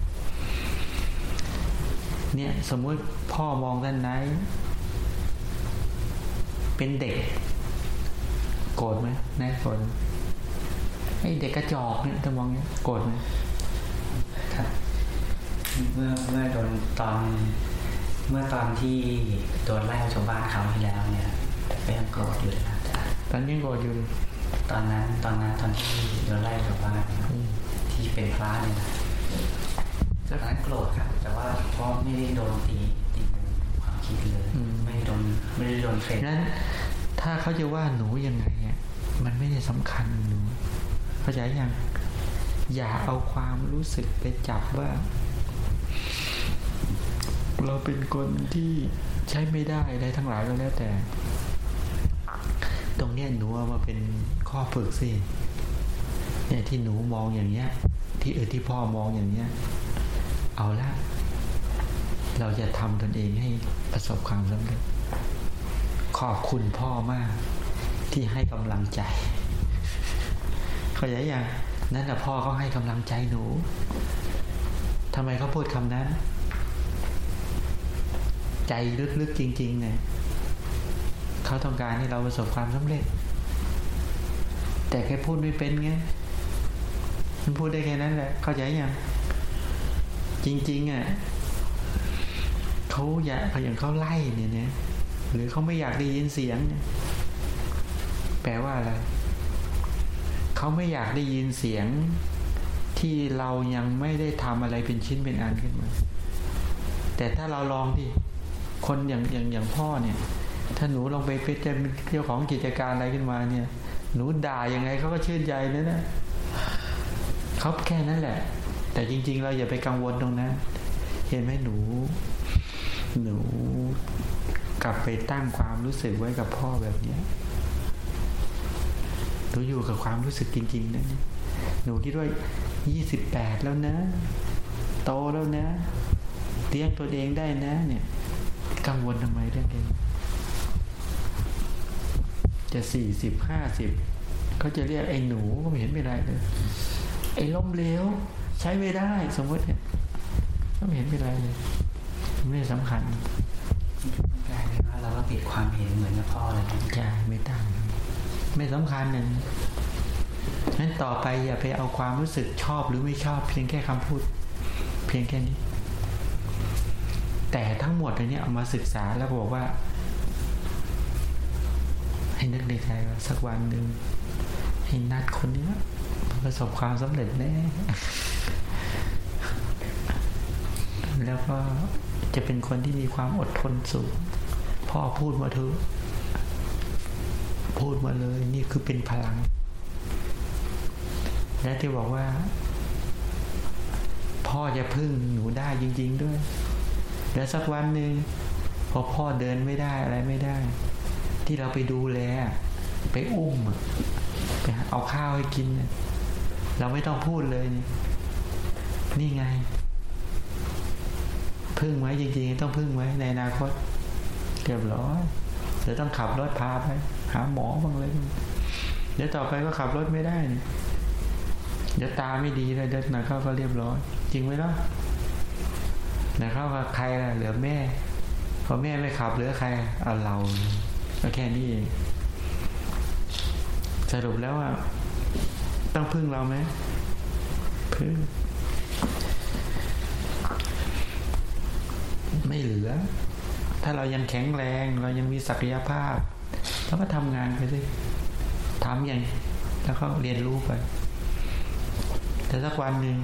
เนี่ยสมมุติพ่อมองด้านไหน เป็นเด็ก รธไหมนายฝนไอ้เด็กกระจอกเนี่ยจะมองเนี้ยโกรธไหมครับเมื่อเมื่อโดนตอนเมื่อตอนที่โดนไล่ออกจากบ้านคราวที่แล้วเนี่ยก็ยังโกรธอยู่เลยนะอาจารย์ตอนยังโกรธอยู่เลยตอนนั้นตอนนั้นตอนที่โดนไล่ออกจากบ้านนะครับอืมที่เป็นพระเนี่ยนะตอนนั้นโกรธครับ แต่ว่าเพราะไม่ได้โดนตีตีมุมความคิดเลยไม่ได้โดนไม่ได้โดนเฟรนงั้นถ้าเขาจะว่าหนูยังไงอะ มันไม่ได้สำคัญหนูเข้าใจยังอย่าเอาความรู้สึกไปจับว่า เราเป็นคนที่ใช้ไม่ได้อะไรทั้งหลายก็แล้วแต่ ตรงเนี้ยหนูเอามาเป็นข้อฝึกสิเนี่ยที่หนูมองอย่างเนี้ย ที่เออที่พ่อมองอย่างเนี้ย เอาละเราจะทำตนเองให้ประสบความสำเร็จขอบคุณพ่อมาก ที่ให้กำลังใจ เขาใจยังนั่นแหละพ่อเขาให้กำลังใจหนูทำไมเขาพูดคำนั้น ใจลึกๆจริง ๆ เนี่ยเขาต้องการให้เราประสบความสำเร็จ แต่แค่พูดไม่เป็นไงมันพูดได้แค่นั้นแหละ เข้าใจยังจริงๆอะเขาอยากอย่างเขาไล่เนี่ยเนี่ยหรือเขาไม่อยากได้ยินเสียงเนี่ย แปลว่าอะไร เขาไม่อยากได้ยินเสียงที่เรายังไม่ได้ทำอะไรเป็นชิ้นเป็นอันขึ้นมา แต่ถ้าเราลองดิคนอย่างอย่างอย่างพ่อเนี่ย ถ้าหนูลองไปเป็นเจ้าของกิจการอะไรขึ้นมาเนี่ย หนูด่ายังไงเขาก็ชื่นใจนะนะเขาแค่นั้นแหละ แต่จริง ๆ เราอย่าไปกังวลตรงนั้นเห็นไหมหนู หนูกลับไปตั้งความรู้สึกไว้กับพ่อแบบเนี้ย หนูอยู่กับความรู้สึกจริงๆนะเนี่ยหนูคิดว่ายี่สิบแปดแล้วนะ โตแล้วนะเลี้ยงตัวเองได้นะ เนี่ย กังวลทำไมเรื่องเองจะสี่สิบห้าสิบเขาจะเรียกไอ้หนูก็ไม่เห็นไม่ได้เลยไอ้ล้มเหลวใช้ไม่ได้ สมมติเนี่ยก็ไม่เห็นเป็นไรเลยไม่ได้สำคัญกลายเป็นว่าเราก็ปิดความเห็นเหมือนกับพ่อเลยนะใช่ไม่ต่างกัน ไม่สำคัญหนึ่งนั้นต่อไปอย่าไปเอาความรู้สึกชอบหรือไม่ชอบเพียงแค่คำพูด เพียงแค่นี้ แต่ทั้งหมดอันนี้เอามาศึกษาแล้วบอกว่า ให้นึกในใจว่าสักวันหนึ่งให้นัดคนนี้ประสบความสำเร็จแน่แล้วก็จะเป็นคนที่มีความอดทนสูงพ่อพูดมาเถอะ พูดมาเลย นี่คือเป็นพลัง และที่บอกว่า พ่อจะพึ่งหนูได้จริง ๆด้วย แล้วสักวันหนึ่งพอพ่อเดินไม่ได้อะไรไม่ได้ ที่เราไปดูแล ไปอุ้มไปเอาข้าวให้กิน เราไม่ต้องพูดเลย นี่นี่ไง พึ่งไว้จริง ๆ ต้องพึ่งไว้ในอนาคตเรียบร้อยเดี๋ยวต้องขับรถพาไป หาหมอบ้างเลย เดี๋ยวต่อไปก็ขับรถไม่ได้นี่เดี๋ยวตาไม่ดีเลยเดินหน่อยเข้าก็เรียบร้อย จริงไหมล่ะหนเข้ากับใครล่ะเหลือแม่พอแม่ไม่ขับเหลือใครเอาเราก็แค่นี้เองสรุปแล้วว่าต้องพึ่งเราไหมพึ่ง ไม่เหลือ ถ้าเรายังแข็งแรงเรายังมีศักยภาพ เราก็ทำงานไปสิทำอย่าง แล้วก็เรียนรู้ไป แต่สักวันหนึ่ง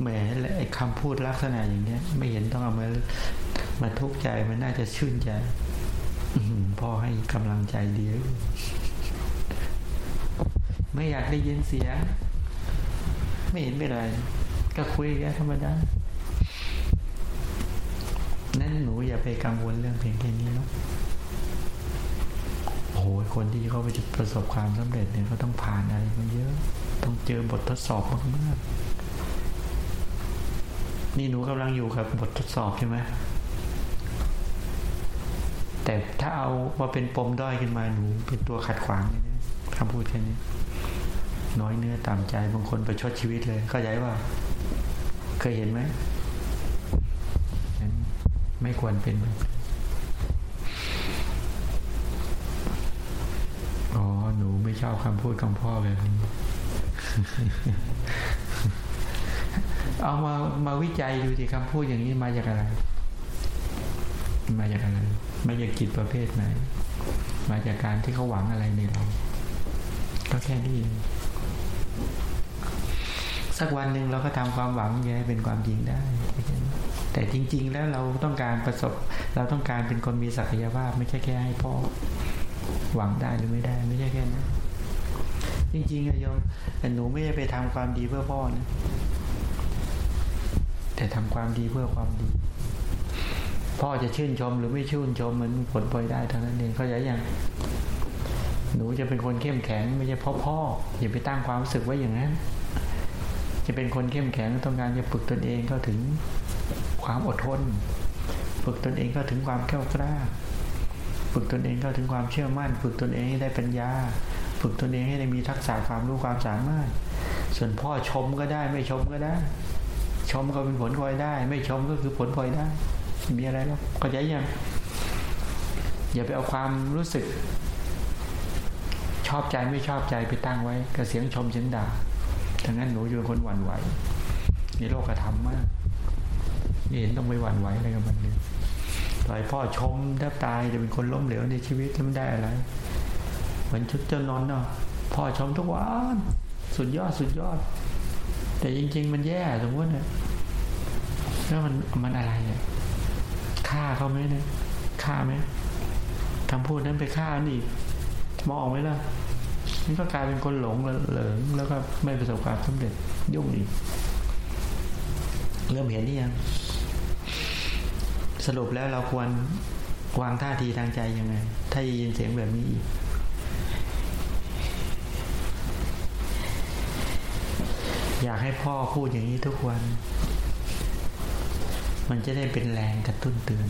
แหมไอ้คำพูดลักษณะอย่างเนี้ย ไม่เห็นต้องเอามามาทุกข์ใจมันน่าจะชื่นใจพ่อให้กำลังใจเดียวไม่อยากได้ยินเสียง ไม่เห็นเป็นไร ก็คุยกันธรรมดานั่นหนูอย่าไปกังวลเรื่องเพียงแค่นี้เนาะ โอ้โหคนที่เขาไปประสบความสำเร็จเนี่ยเขาต้องผ่านอะไรมาเยอะ ต้องเจอบททดสอบมากๆนี่หนูกำลังอยู่กับบททดสอบใช่ไหมแต่ถ้าเอามาเป็นปมด้อยขึ้นมาหนูเป็นตัวขัดขวางเลยนะคำพูดแค่นี้ น้อยเนื้อต่ำใจบางคนประชดชีวิตเลยเข้าใจว่า เคยเห็นไหมไม่ควรเป็น อ๋อ หนูไม่ชอบคำพูดของพ่อแบบนี้ เอามามาวิจัยดูสิคำพูดอย่างนี้มาจากอะไร มาจากอะไร มาจากจิตประเภทไหน มาจากการที่เขาหวังอะไรในเรา ก็แค่นี้เองสักวันหนึ่งเราก็ทำความหวังแย่เป็นความจริงได้ แต่จริง ๆ แล้วเราต้องการประสบ เราต้องการเป็นคนมีศักยภาพ ไม่ใช่แค่ให้พ่อ หวังได้หรือไม่ได้ ไม่ใช่แค่นั้นจริงๆอะโยมแต่หนูไม่ได้ไปทำความดีเพื่อพ่อนะแต่ทำความดีเพื่อความดี พ่อจะชื่นชมหรือไม่ชื่นชมมันผลพลอยได้เท่านั้นเองเข้าใจยังหนูจะเป็นคนเข้มแข็ง ไม่ใช่เพ่อพ่ออย่าไปตั้งความรู้สึกไว้อย่างนั้น จะเป็นคนเข้มแข็งต้องการจะฝึกตนเองเข้าถึงความอดทน ฝึกตนเองเข้าถึงความแก้วกล้า ฝึกตนเองเข้าถึงความเชื่อมั่น ฝึกตนเองให้ได้ปัญญา ฝึกตนเองให้ได้มีทักษะความรู้ความสามารถ ส่วนพ่อชมก็ได้ไม่ชมก็ได้ ชมก็เป็นผลพลอยได้ ไม่ชมก็คือผลพลอยได้ มีอะไรหรอกเข้าใจยังอย่าไปเอาความรู้สึก ชอบใจไม่ชอบใจไปตั้งไว้กับเสียงชมเสียงด่าทั้งนั้นหนูจะเป็นคนหวั่นไหวนี่โลกธรรมมากนี่เห็นต้องไปหวั่นไหวอะไรกับมันเลย ต่อยพ่อชมแทบตายจะเป็นคนล้มเหลวในชีวิตแล้วมันได้อะไรเหมือนชุดเจ้านอนเนาะพ่อชมทุกวันสุดยอดสุดยอด แต่จริง ๆ มันแย่สมมติเนี่ยแล้วมันมันอะไรเนี่ยฆ่าเขาไหมเนี่ยฆ่าไหมคำพูดนั้นไปฆ่านี่มองไหมล่ะนี่ก็กลายเป็นคนหลงเหลิงแล้วก็ไม่ประสบความสำเร็จยุ่งอีกเริ่มเห็นนี่ยัง สรุปแล้วเราควรวางท่าทีทางใจยังไง ถ้ายินเสียงแบบนี้อีกอยากให้พ่อพูดอย่างนี้ทุกวัน มันจะได้เป็นแรงกระตุ้นเตือน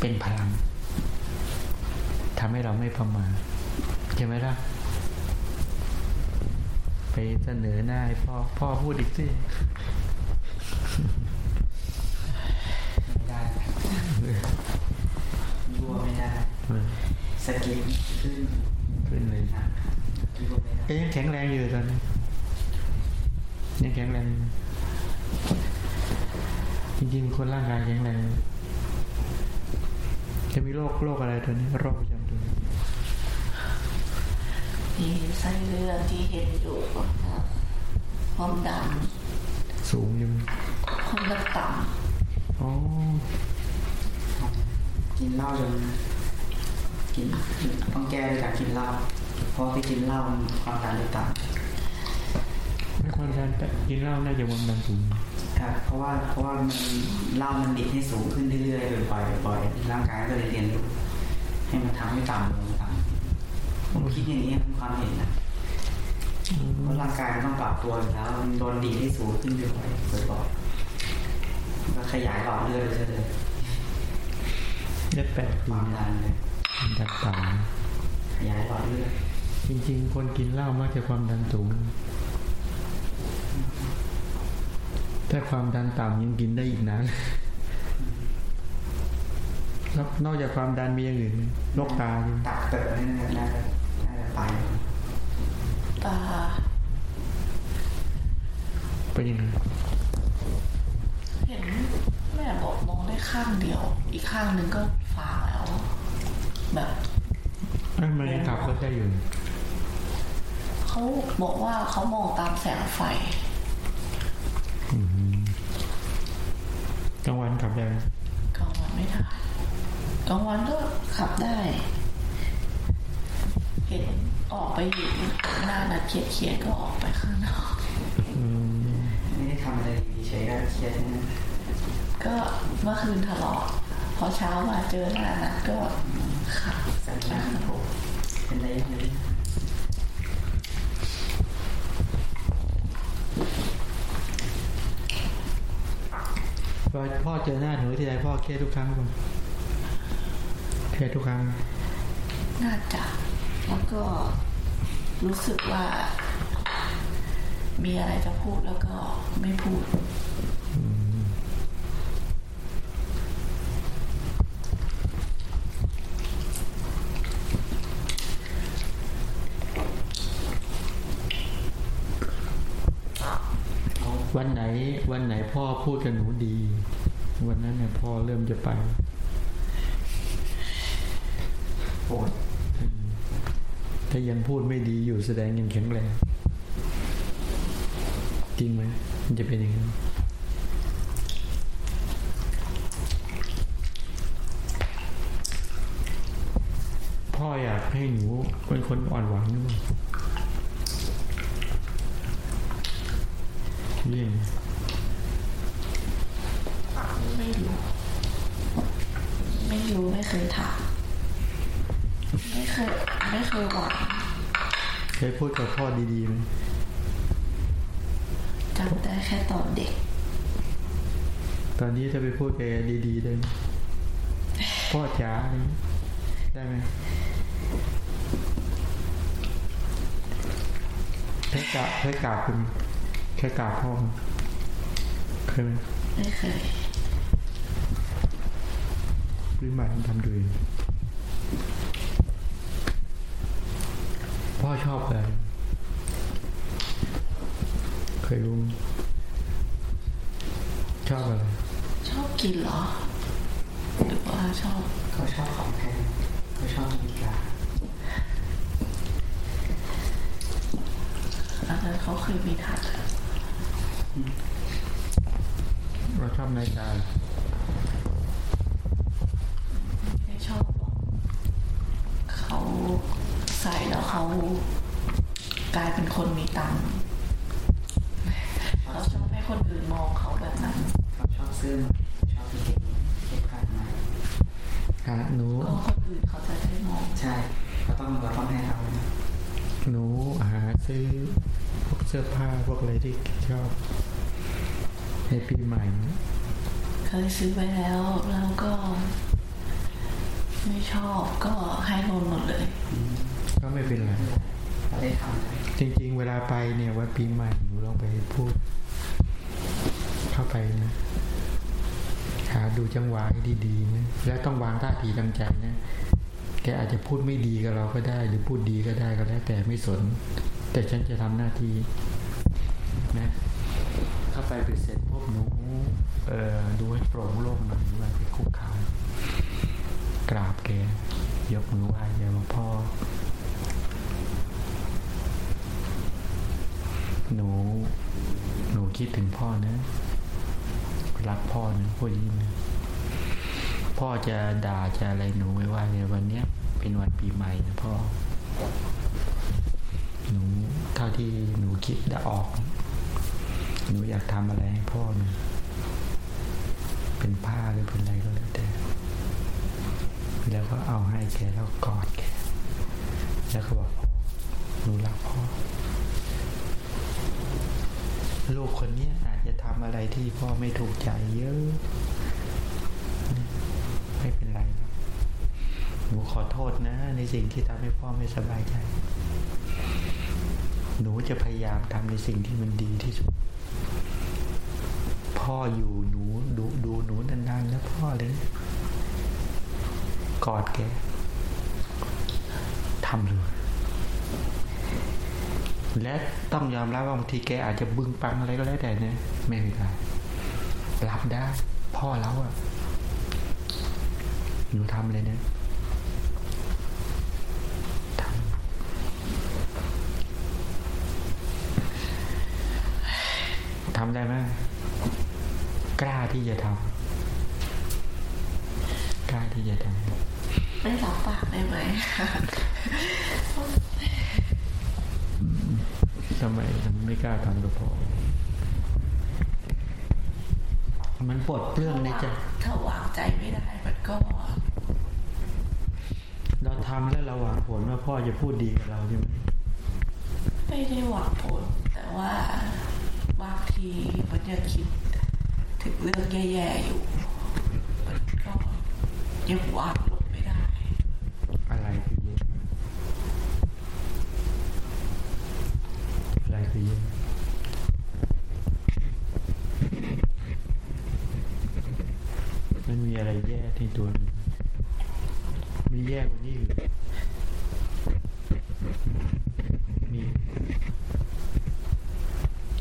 เป็นพลังทำให้เราไม่ประมาทใช่ไหมล่ะ ไปเสนอหน้าให้พ่อ พ่อพูดอีกสิ ได้ยั่วไม่ได้ สกิปขึ้น ขึ้นเลยนะยั่วไม่ได้เอ๊ะยังแข็งแรงอยู่ตอนนี้ยังแข็งแรงอยู่จริงๆคนร่างกายแข็งแรงจะมีโรคโรคอะไรตัวนี้โรคประจำตัวมีไส้เลื่อนที่เห็นอยู่ความดันสูงยังความดันต่อ๋อ กินเหล้าจนกินต้องแก้ด้วยการกินเหล้าเพราะที่กินเหล้ามันความดันเลยต่ำไม่ความดันแต่กินเหล้าน่าจะความดันสูงครับเพราะว่าเพราะว่ามันเหล้ามันดิดให้สูงขึ้นเรื่อยๆบ่อยๆบ่อยๆร่างกายก็เลยเรียนรู้ให้มันทำให้ต่ำลงต่ำผมคิดอย่างนี้เป็นความเห็นนะเพราะร่างกายมันต้องปรับตัวอยู่แล้วมันโดนดีดให้สูงขึ้นบ่อยๆบ่อยๆก็ขยายหลอดเลือดไปเลย ได้แปดคปีวามดันเลยความดันต่ขยายหลอดเลือดำจริง ๆ คนกินเหล้ามักจะความดันสูงถ้าความดันต่ำยังกินได้อีกนานแล้วนอกจากความดันมีอย่างอื่นไหมโรคตาใช่ไหมตับเต๋อนี่น่าจะน่าจะน่าจะไปำตาเป็นยังไงเห็น แม่บอกมองได้ข้างเดียว อีกข้างหนึ่งก็ฟ้าแล้ว แบบเอ้ยมันยังขับรถได้อยู่เขาบอกว่าเขามองตามแสงไฟอืมกลางวันขับได้ไหมกลางวันไม่ได้กลางวันก็ขับได้ เห็นออกไปอยู่หน้านัดเขียดเขียดๆก็ออกไปข้างนอกอืมไม่ได้ทำอะไรดีเฉยๆก็เครียดนะ ก็เมื่อคืนทะเลาะพอเช้ามาเจอหน้านัดก็ขับสัญญาณโผล่เป็นระยะเลยพอพ่อเจอหน้าหนูทีไรพ่อเครียดทุกครั้งป่ะเครียดทุกครั้ง น่าจะแล้วก็รู้สึกว่า มีอะไรจะพูดแล้วก็ไม่พูด วันไหนวันไหนพ่อพูดกับหนูดี วันนั้นเนี่ยพ่อเริ่มจะไปโกรธถ้ายังพูดไม่ดีอยู่แสดงยังแข็งแรงจริงไหมมันจะเป็นอย่างนั้นพ่ออยากให้หนูเป็นคนอ่อนหวานด้วย เลี่ยงไม่รู้ไม่รู้ไม่เคยถามไม่เคยไม่เคยหวังเคยพูดกับพ่อดีๆไหมจำได้แค่ตอนเด็ก ตอนนี้ถ้าไปพูดกับแกดีๆได้ไหมพ่อจ๋าอะไรอย่างนี้ได้ไหมเคยกราบเคยกราบคุณเคยกราบพ่อไหมเคยไหมไม่เคยหรือใหม่ทำดูเองพ่อชอบอะไรเคยรู้ไหมชอบอะไร ชอบกินเหรอ หรือว่าชอบเขาชอบของแพงเขาชอบนาฬิกาอันนั้นเขาเคยมีทัก เราชอบนาฬิกา ไม่ชอบหรอกเขาใส่แล้วเขากลายเป็นคนมีตังค์เขาชอบให้คนอื่นมองเขาแบบนั้น เขาชอบซื้อชอบเก็บเก็บผ่านมา ฮะหนู ก็คนอื่นเขาจะได้มอง ใช่เราต้องเราต้องให้เขานะ หนูหาซื้อพวกเสื้อผ้าพวกอะไรที่ชอบ ในปีใหม่ เคยซื้อไปแล้วแล้วก็ ไม่ชอบก็ให้นนหมดเลย ก็ไม่เป็นไรเราได้ทำนะจริง ๆ เวลาไปเนี่ยวันปีใหม่หนูลองไปพูด เข้าไปนะหาดูจังหวะให้ดีๆนะแล้วต้องวางท่าทีตั้งใจนะแกอาจจะพูดไม่ดีกับเราก็ได้ หรือพูดดีก็ได้ก็แล้วแต่ไม่สน แต่ฉันจะทำหน้าที่นะเข้าไปเป็นเสร็จพวกหนูเอ่อดูให้โปร่งโล่งหน่อยว่าไปคุกเข่ากราบแกยกมือไหว้แกว่าพ่อ หนู หนูคิดถึงพ่อนะรักพ่อนะพูดอย่งนี้นะพ่อจะด่าจะอะไรหนูไม่ว่าเลยวันเนี้ยเป็นวันปีใหม่นะพ่อ หนูเท่าที่หนูคิดได้ออก หนูอยากทำอะไรให้พ่อหนะเป็นผ้าหรือเป็นอะไรก็แล้วแต่ แล้วก็เอาให้แกแล้วกอดแก แล้วก็บอกพ่อหนูรักพ่อ ลูกคนนี้อาจจะทำอะไรที่พ่อไม่ถูกใจเยอะ ไม่เป็นไรหนูขอโทษนะ ในสิ่งที่ทำให้พ่อไม่สบายใจ หนูจะพยายามทำในสิ่งที่มันดีที่สุด พ่ออยู่หนูดูดูหนูนานๆแล้วพ่อเลยกอดแกทำเลยและต้องยอมรับว่าบางทีแกอาจจะบึ้งปังอะไรก็แล้วแต่เนี่ยไม่เป็นไรรับได้ พ่อเราอะหนูทำเลยเนี่ยทำทำได้ไหมกล้า ที่จะทำกล้าที่จะทำไม่รับปากได้ไหมทำไมมันไม่กล้าทำกับพ่อมันปลดเปลื้องในใจถ้าวางใจไม่ได้ มันก็ เราทำแล้วเราหวังผลว่าพ่อจะพูดดีกับเราใช่ไหมไม่ได้หวังผล แต่ว่าบางทีมันยังคิด ถึงเรื่องแย่ๆอยู่มันก็ยังวางลงไม่ได้ อะไรคือเยอะ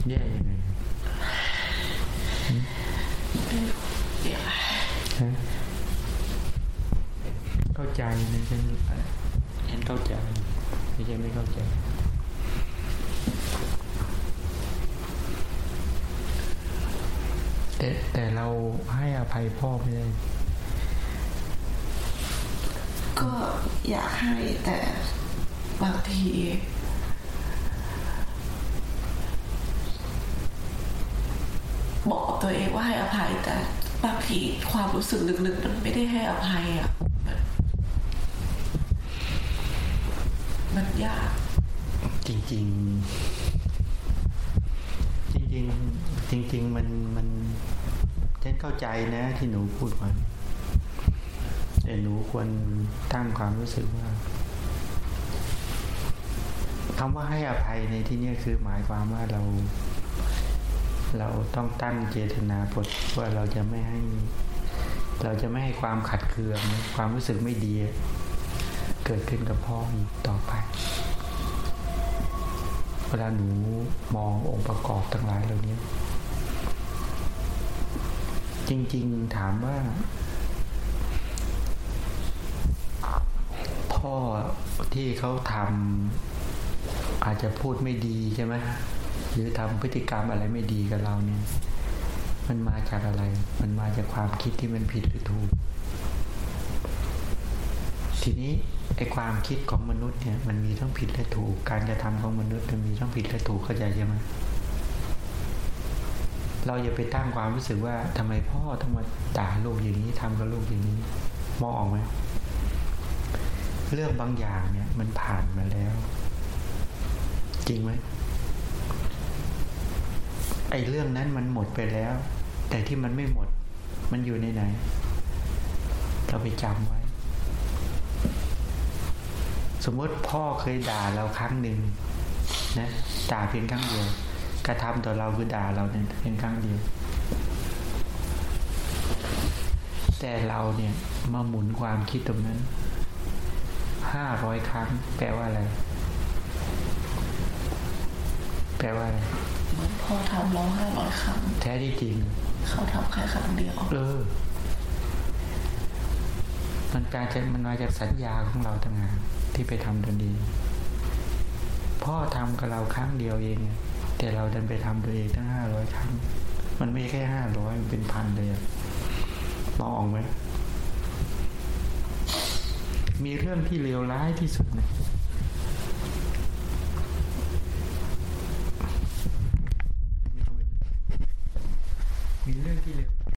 แย่ยังไง เดี๋ยว ฮะเข้าใจนะฉันฉันเข้าใจไม่ใช่ไม่เข้าใจ แต่แต่เราให้อภัย พ่อไม่ได้ก็อยากให้แต่บางที บอกกับตัวเองว่าให้อภัยแต่บางทีความรู้สึกลึกๆมันไม่ได้ให้อภัยอะมันมันยากจริงจริง ๆ จริง ๆ จริง ๆ มันมัน ฉันเข้าใจนะที่หนูพูดมาแต่หนูควรตั้งความรู้สึกว่าคำว่าให้อภัยในที่นี้คือหมายความว่าเรา เราต้องตั้งเจตนาบทว่าเราจะไม่ให้ เราจะไม่ให้ความขัดเคือง ความรู้สึกไม่ดี เกิดขึ้นกับพ่อต่อไป เวลาหนูมององค์ประกอบทั้งหลายเหล่านี้ จริง ๆ ถามว่า พ่อที่เขาทำอาจจะพูดไม่ดีใช่ไหมหรือทำพฤติกรรมอะไรไม่ดีกับเราเนี่ย มันมาจากอะไร มันมาจากความคิดที่มันผิดหรือถูก ทีนี้ไอ้ความคิดของมนุษย์เนี่ย มันมีทั้งผิดและถูก การกระทำของมนุษย์มันมีทั้งผิดและถูกเข้าใจใช่ไหม เราอย่าไปตั้งความรู้สึกว่าทำไมพ่อต้องมาด่าลูกอย่างนี้ทำกับลูกอย่างนี้ มองออกไหมเรื่องบางอย่างเนี่ย มันผ่านมาแล้ว จริงไหมไอ้เรื่องนั้นมันหมดไปแล้ว แต่ที่มันไม่หมด มันอยู่ในไหน เราไปจำไว้ สมมติพ่อเคยด่าเราครั้งหนึ่งนะด่าเพียงครั้งเดียว กระทำต่อเราคือด่าเราเนี่ยเพียงครั้งเดียว แต่เราเนี่ยมาหมุนความคิดตรงนั้นห้าร้อยครั้ง แปลว่าอะไร แปลว่าอะไรเหมือนพ่อทำเราห้าร้อยครั้ง แท้ที่จริง เขาทำแค่ครั้งเดียว เออ มันการจะมันมาจากสัญญาของเราต่างหากที่ไปทำตัวนี้พ่อทำกับเราครั้งเดียวเองอะ แต่เราดันไปทำตัวเองตั้งห้าร้อยครั้ง มันไม่แค่ห้าร้อยมันเป็นพันเลยอะมองออกไหมมีเรื่องที่เลวร้ายที่สุดนะมีเรื่องที่เลว